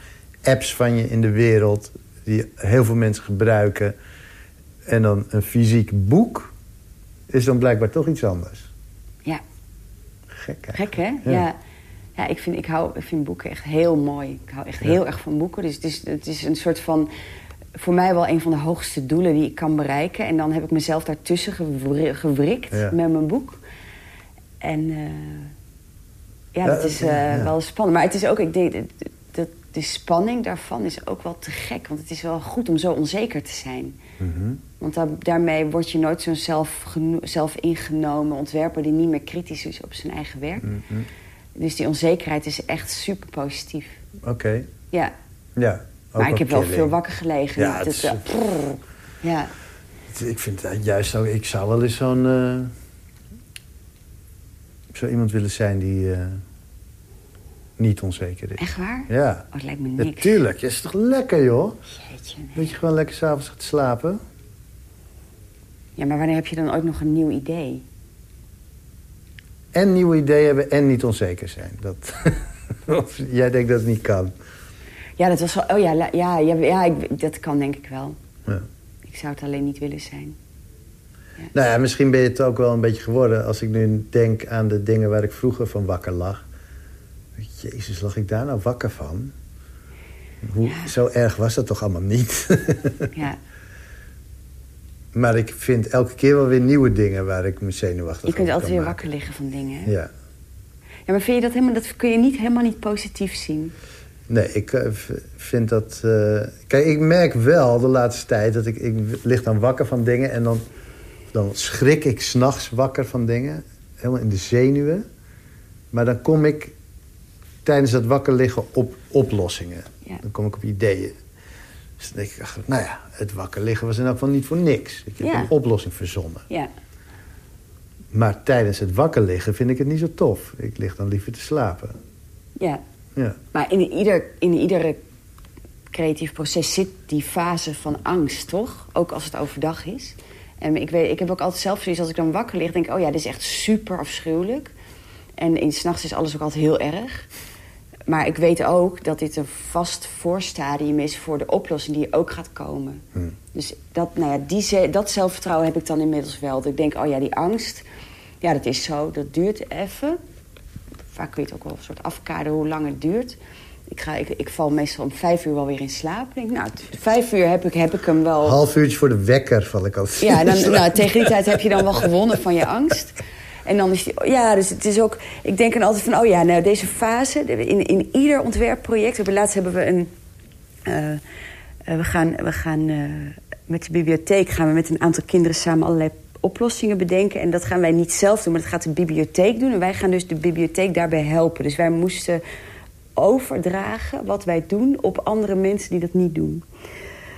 apps van je in de wereld... die heel veel mensen gebruiken. En dan een fysiek boek is dan blijkbaar toch iets anders. Ja, Gek gek hè? Ja. ja. ik, vind, ik, hou, ik vind boeken echt heel mooi. Ik hou echt heel erg van boeken. Dus het is, het is een soort van... Voor mij wel een van de hoogste doelen die ik kan bereiken. En dan heb ik mezelf daartussen gewri- gewrikt Ja. met mijn boek. En eh, ja, dat is eh, wel spannend. Maar het is ook, ik denk, de spanning daarvan is ook wel te gek. Want het is wel goed om zo onzeker te zijn. Mhm. Want da- daarmee word je nooit zo'n zelf, zelf ingenomen ontwerper... die niet meer kritisch is op zijn eigen werk. Mhm. Dus die onzekerheid is echt super positief. Oké, Ja, ja. maar ik heb wel killing. veel wakker gelegen. Ja, het is- eh, prrr. ja. Ik vind dat juist ook... Ik zou wel eens zo'n... eh, ik zou iemand willen zijn die eh, niet onzeker is. Echt waar? Ja. Oh, het lijkt me niks. Natuurlijk, is toch lekker, joh? Jeetje, nee. Dat je gewoon lekker s'avonds gaat slapen. Ja, maar wanneer heb je dan ooit nog een nieuw idee? En nieuwe ideeën hebben en niet onzeker zijn. Dat, of jij denkt dat het niet kan. Ja, dat was wel... Oh ja, ja, ja, ja ik, dat kan denk ik wel. Ja. Ik zou het alleen niet willen zijn. Nou ja, misschien ben je het ook wel een beetje geworden... als ik nu denk aan de dingen waar ik vroeger van wakker lag. Jezus, lag ik daar nou wakker van? Hoe, Ja. Zo erg was dat toch allemaal niet? Ja. maar ik vind elke keer wel weer nieuwe dingen... waar ik me zenuwachtig Je kunt altijd weer maken. wakker liggen van dingen. hè? Ja. Ja, maar vind je dat helemaal... Dat kun je niet, helemaal niet positief zien. Nee, ik eh, vind dat... eh, Kijk, ik merk wel de laatste tijd dat ik... Ik lig dan wakker van dingen en dan, dan schrik ik s'nachts wakker van dingen. Helemaal in de zenuwen. Maar dan kom ik tijdens dat wakker liggen op oplossingen. Ja. Dan kom ik op ideeën. Dus dan denk ik, ach, nou ja, het wakker liggen was in elk geval niet voor niks. Ik heb Ja. een oplossing verzonnen. Ja. Maar tijdens het wakker liggen vind ik het niet zo tof. Ik lig dan liever te slapen. Ja. Ja. Maar in, ieder, in iedere creatief proces zit die fase van angst, toch? Ook als het overdag is. En ik, weet, ik heb ook altijd zelf zoiets, als ik dan wakker lig, denk ik... oh ja, dit is echt super afschuwelijk. En in s'nachts is alles ook altijd heel erg. Maar ik weet ook dat dit een vast voorstadium is voor de oplossing die ook gaat komen. Hmm. Dus dat, nou ja, die, dat zelfvertrouwen heb ik dan inmiddels wel. Dat ik denk, oh ja, die angst, ja, dat is zo, dat duurt even. Vaak kun je het ook wel een soort afkaderen hoe lang het duurt. Ik, ga, ik, ik val meestal om vijf uur wel weer in slaap. Ik denk, nou, vijf uur heb ik, heb ik hem wel... Half uurtje voor de wekker val ik altijd. Ja, dan, nou, tegen die tijd heb je dan wel gewonnen van je angst. En dan is die, ja, dus het is ook, ik denk dan altijd van, oh ja, nou deze fase, in, in ieder ontwerpproject, we- laatst hebben we een, eh, eh, we gaan, we gaan eh, met de bibliotheek gaan we met een aantal kinderen samen allerlei oplossingen bedenken. En dat gaan wij niet zelf doen, maar dat gaat de bibliotheek doen. En wij gaan dus de bibliotheek daarbij helpen. Dus wij moesten overdragen wat wij doen op andere mensen die dat niet doen.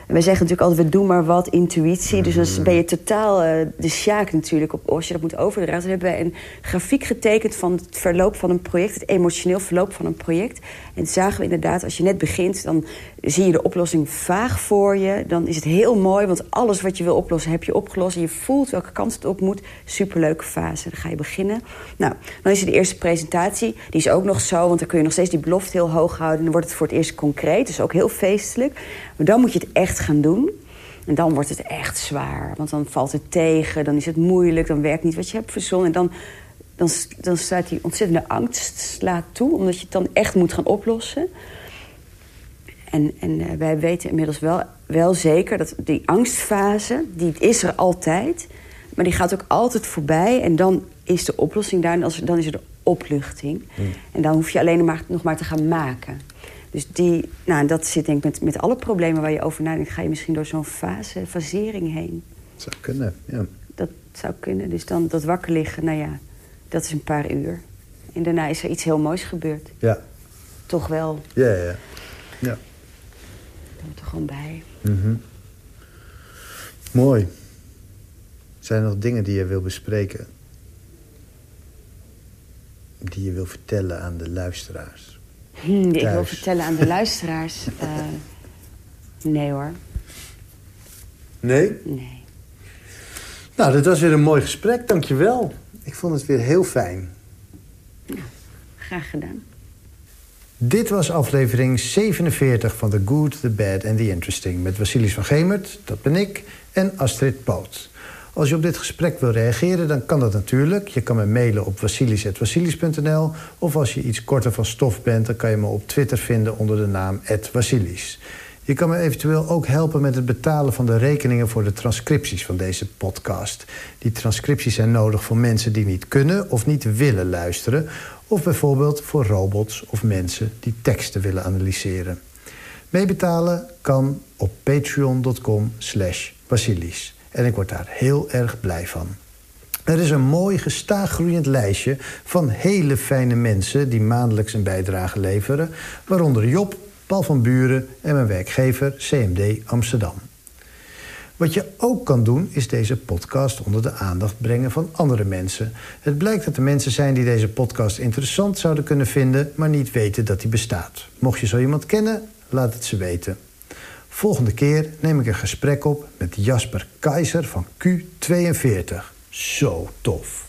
En wij zeggen natuurlijk altijd, we doen maar wat, intuïtie. Dus dan ben je totaal eh, de sjaak natuurlijk op, als je dat moet overdragen. Dan hebben wij een grafiek getekend van het verloop van een project. Het emotioneel verloop van een project. En zagen we inderdaad, als je net begint... dan zie je de oplossing vaag voor je. Dan is het heel mooi, want alles wat je wil oplossen heb je opgelost. En je voelt welke kant het op moet. Superleuke fase, dan ga je beginnen. Nou, dan is er de eerste presentatie. Die is ook nog zo, want dan kun je nog steeds die belofte heel hoog houden. Dan wordt het voor het eerst concreet, dus ook heel feestelijk. Maar dan moet je het echt gaan doen. En dan wordt het echt zwaar. Want dan valt het tegen, dan is het moeilijk, dan werkt niet wat je hebt verzonnen. En dan, dan, dan staat die ontzettende angst slaat toe, omdat je het dan echt moet gaan oplossen. En, en eh, wij weten inmiddels wel, wel zeker dat die angstfase, die is er altijd. Maar die gaat ook altijd voorbij. En dan is de oplossing daar. En als, dan is er de opluchting. En dan hoef je alleen maar, nog maar te gaan maken. Dus die, nou, dat zit denk ik met, met alle problemen waar je over nadenkt... ga je misschien door zo'n fase, fasering heen. Zou kunnen, ja. Dat zou kunnen. Dus dan dat wakker liggen, nou ja, dat is een paar uur. En daarna is er iets heel moois gebeurd. Ja, Toch wel, ja, ja. ja. dat hoort er gewoon bij. Mhm. Mooi. Zijn er nog dingen die je wil bespreken? Die je wil vertellen aan de luisteraars? Hm, die ik wil vertellen aan de luisteraars. eh, nee hoor, Nee? nee. Nou, dit was weer een mooi gesprek, dankjewel. Ik vond het weer heel fijn. Graag gedaan. Dit was aflevering 47 van The Good, The Bad and The Interesting... met Vasilis van Gemert, dat ben ik, en Astrid Poot. Als je op dit gesprek wil reageren, dan kan dat natuurlijk. Je kan me mailen op vasilis.vasilis.nl... of als je iets korter van stof bent... dan kan je me op Twitter vinden onder de naam @vasilis. Je kan me eventueel ook helpen met het betalen van de rekeningen... voor de transcripties van deze podcast. Die transcripties zijn nodig voor mensen die niet kunnen of niet willen luisteren... of bijvoorbeeld voor robots of mensen die teksten willen analyseren. Meebetalen kan op patreon.com slash basilis. En ik word daar heel erg blij van. Er is een mooi gestaag groeiend lijstje van hele fijne mensen... die maandelijks een bijdrage leveren. Waaronder Job, Paul van Buren en mijn werkgever CMD Amsterdam. Wat je ook kan doen, is deze podcast onder de aandacht brengen van andere mensen. Het blijkt dat er mensen zijn die deze podcast interessant zouden kunnen vinden... maar niet weten dat die bestaat. Mocht je zo iemand kennen, laat het ze weten. Volgende keer neem ik een gesprek op met Jasper Keizer van Q42. Zo tof.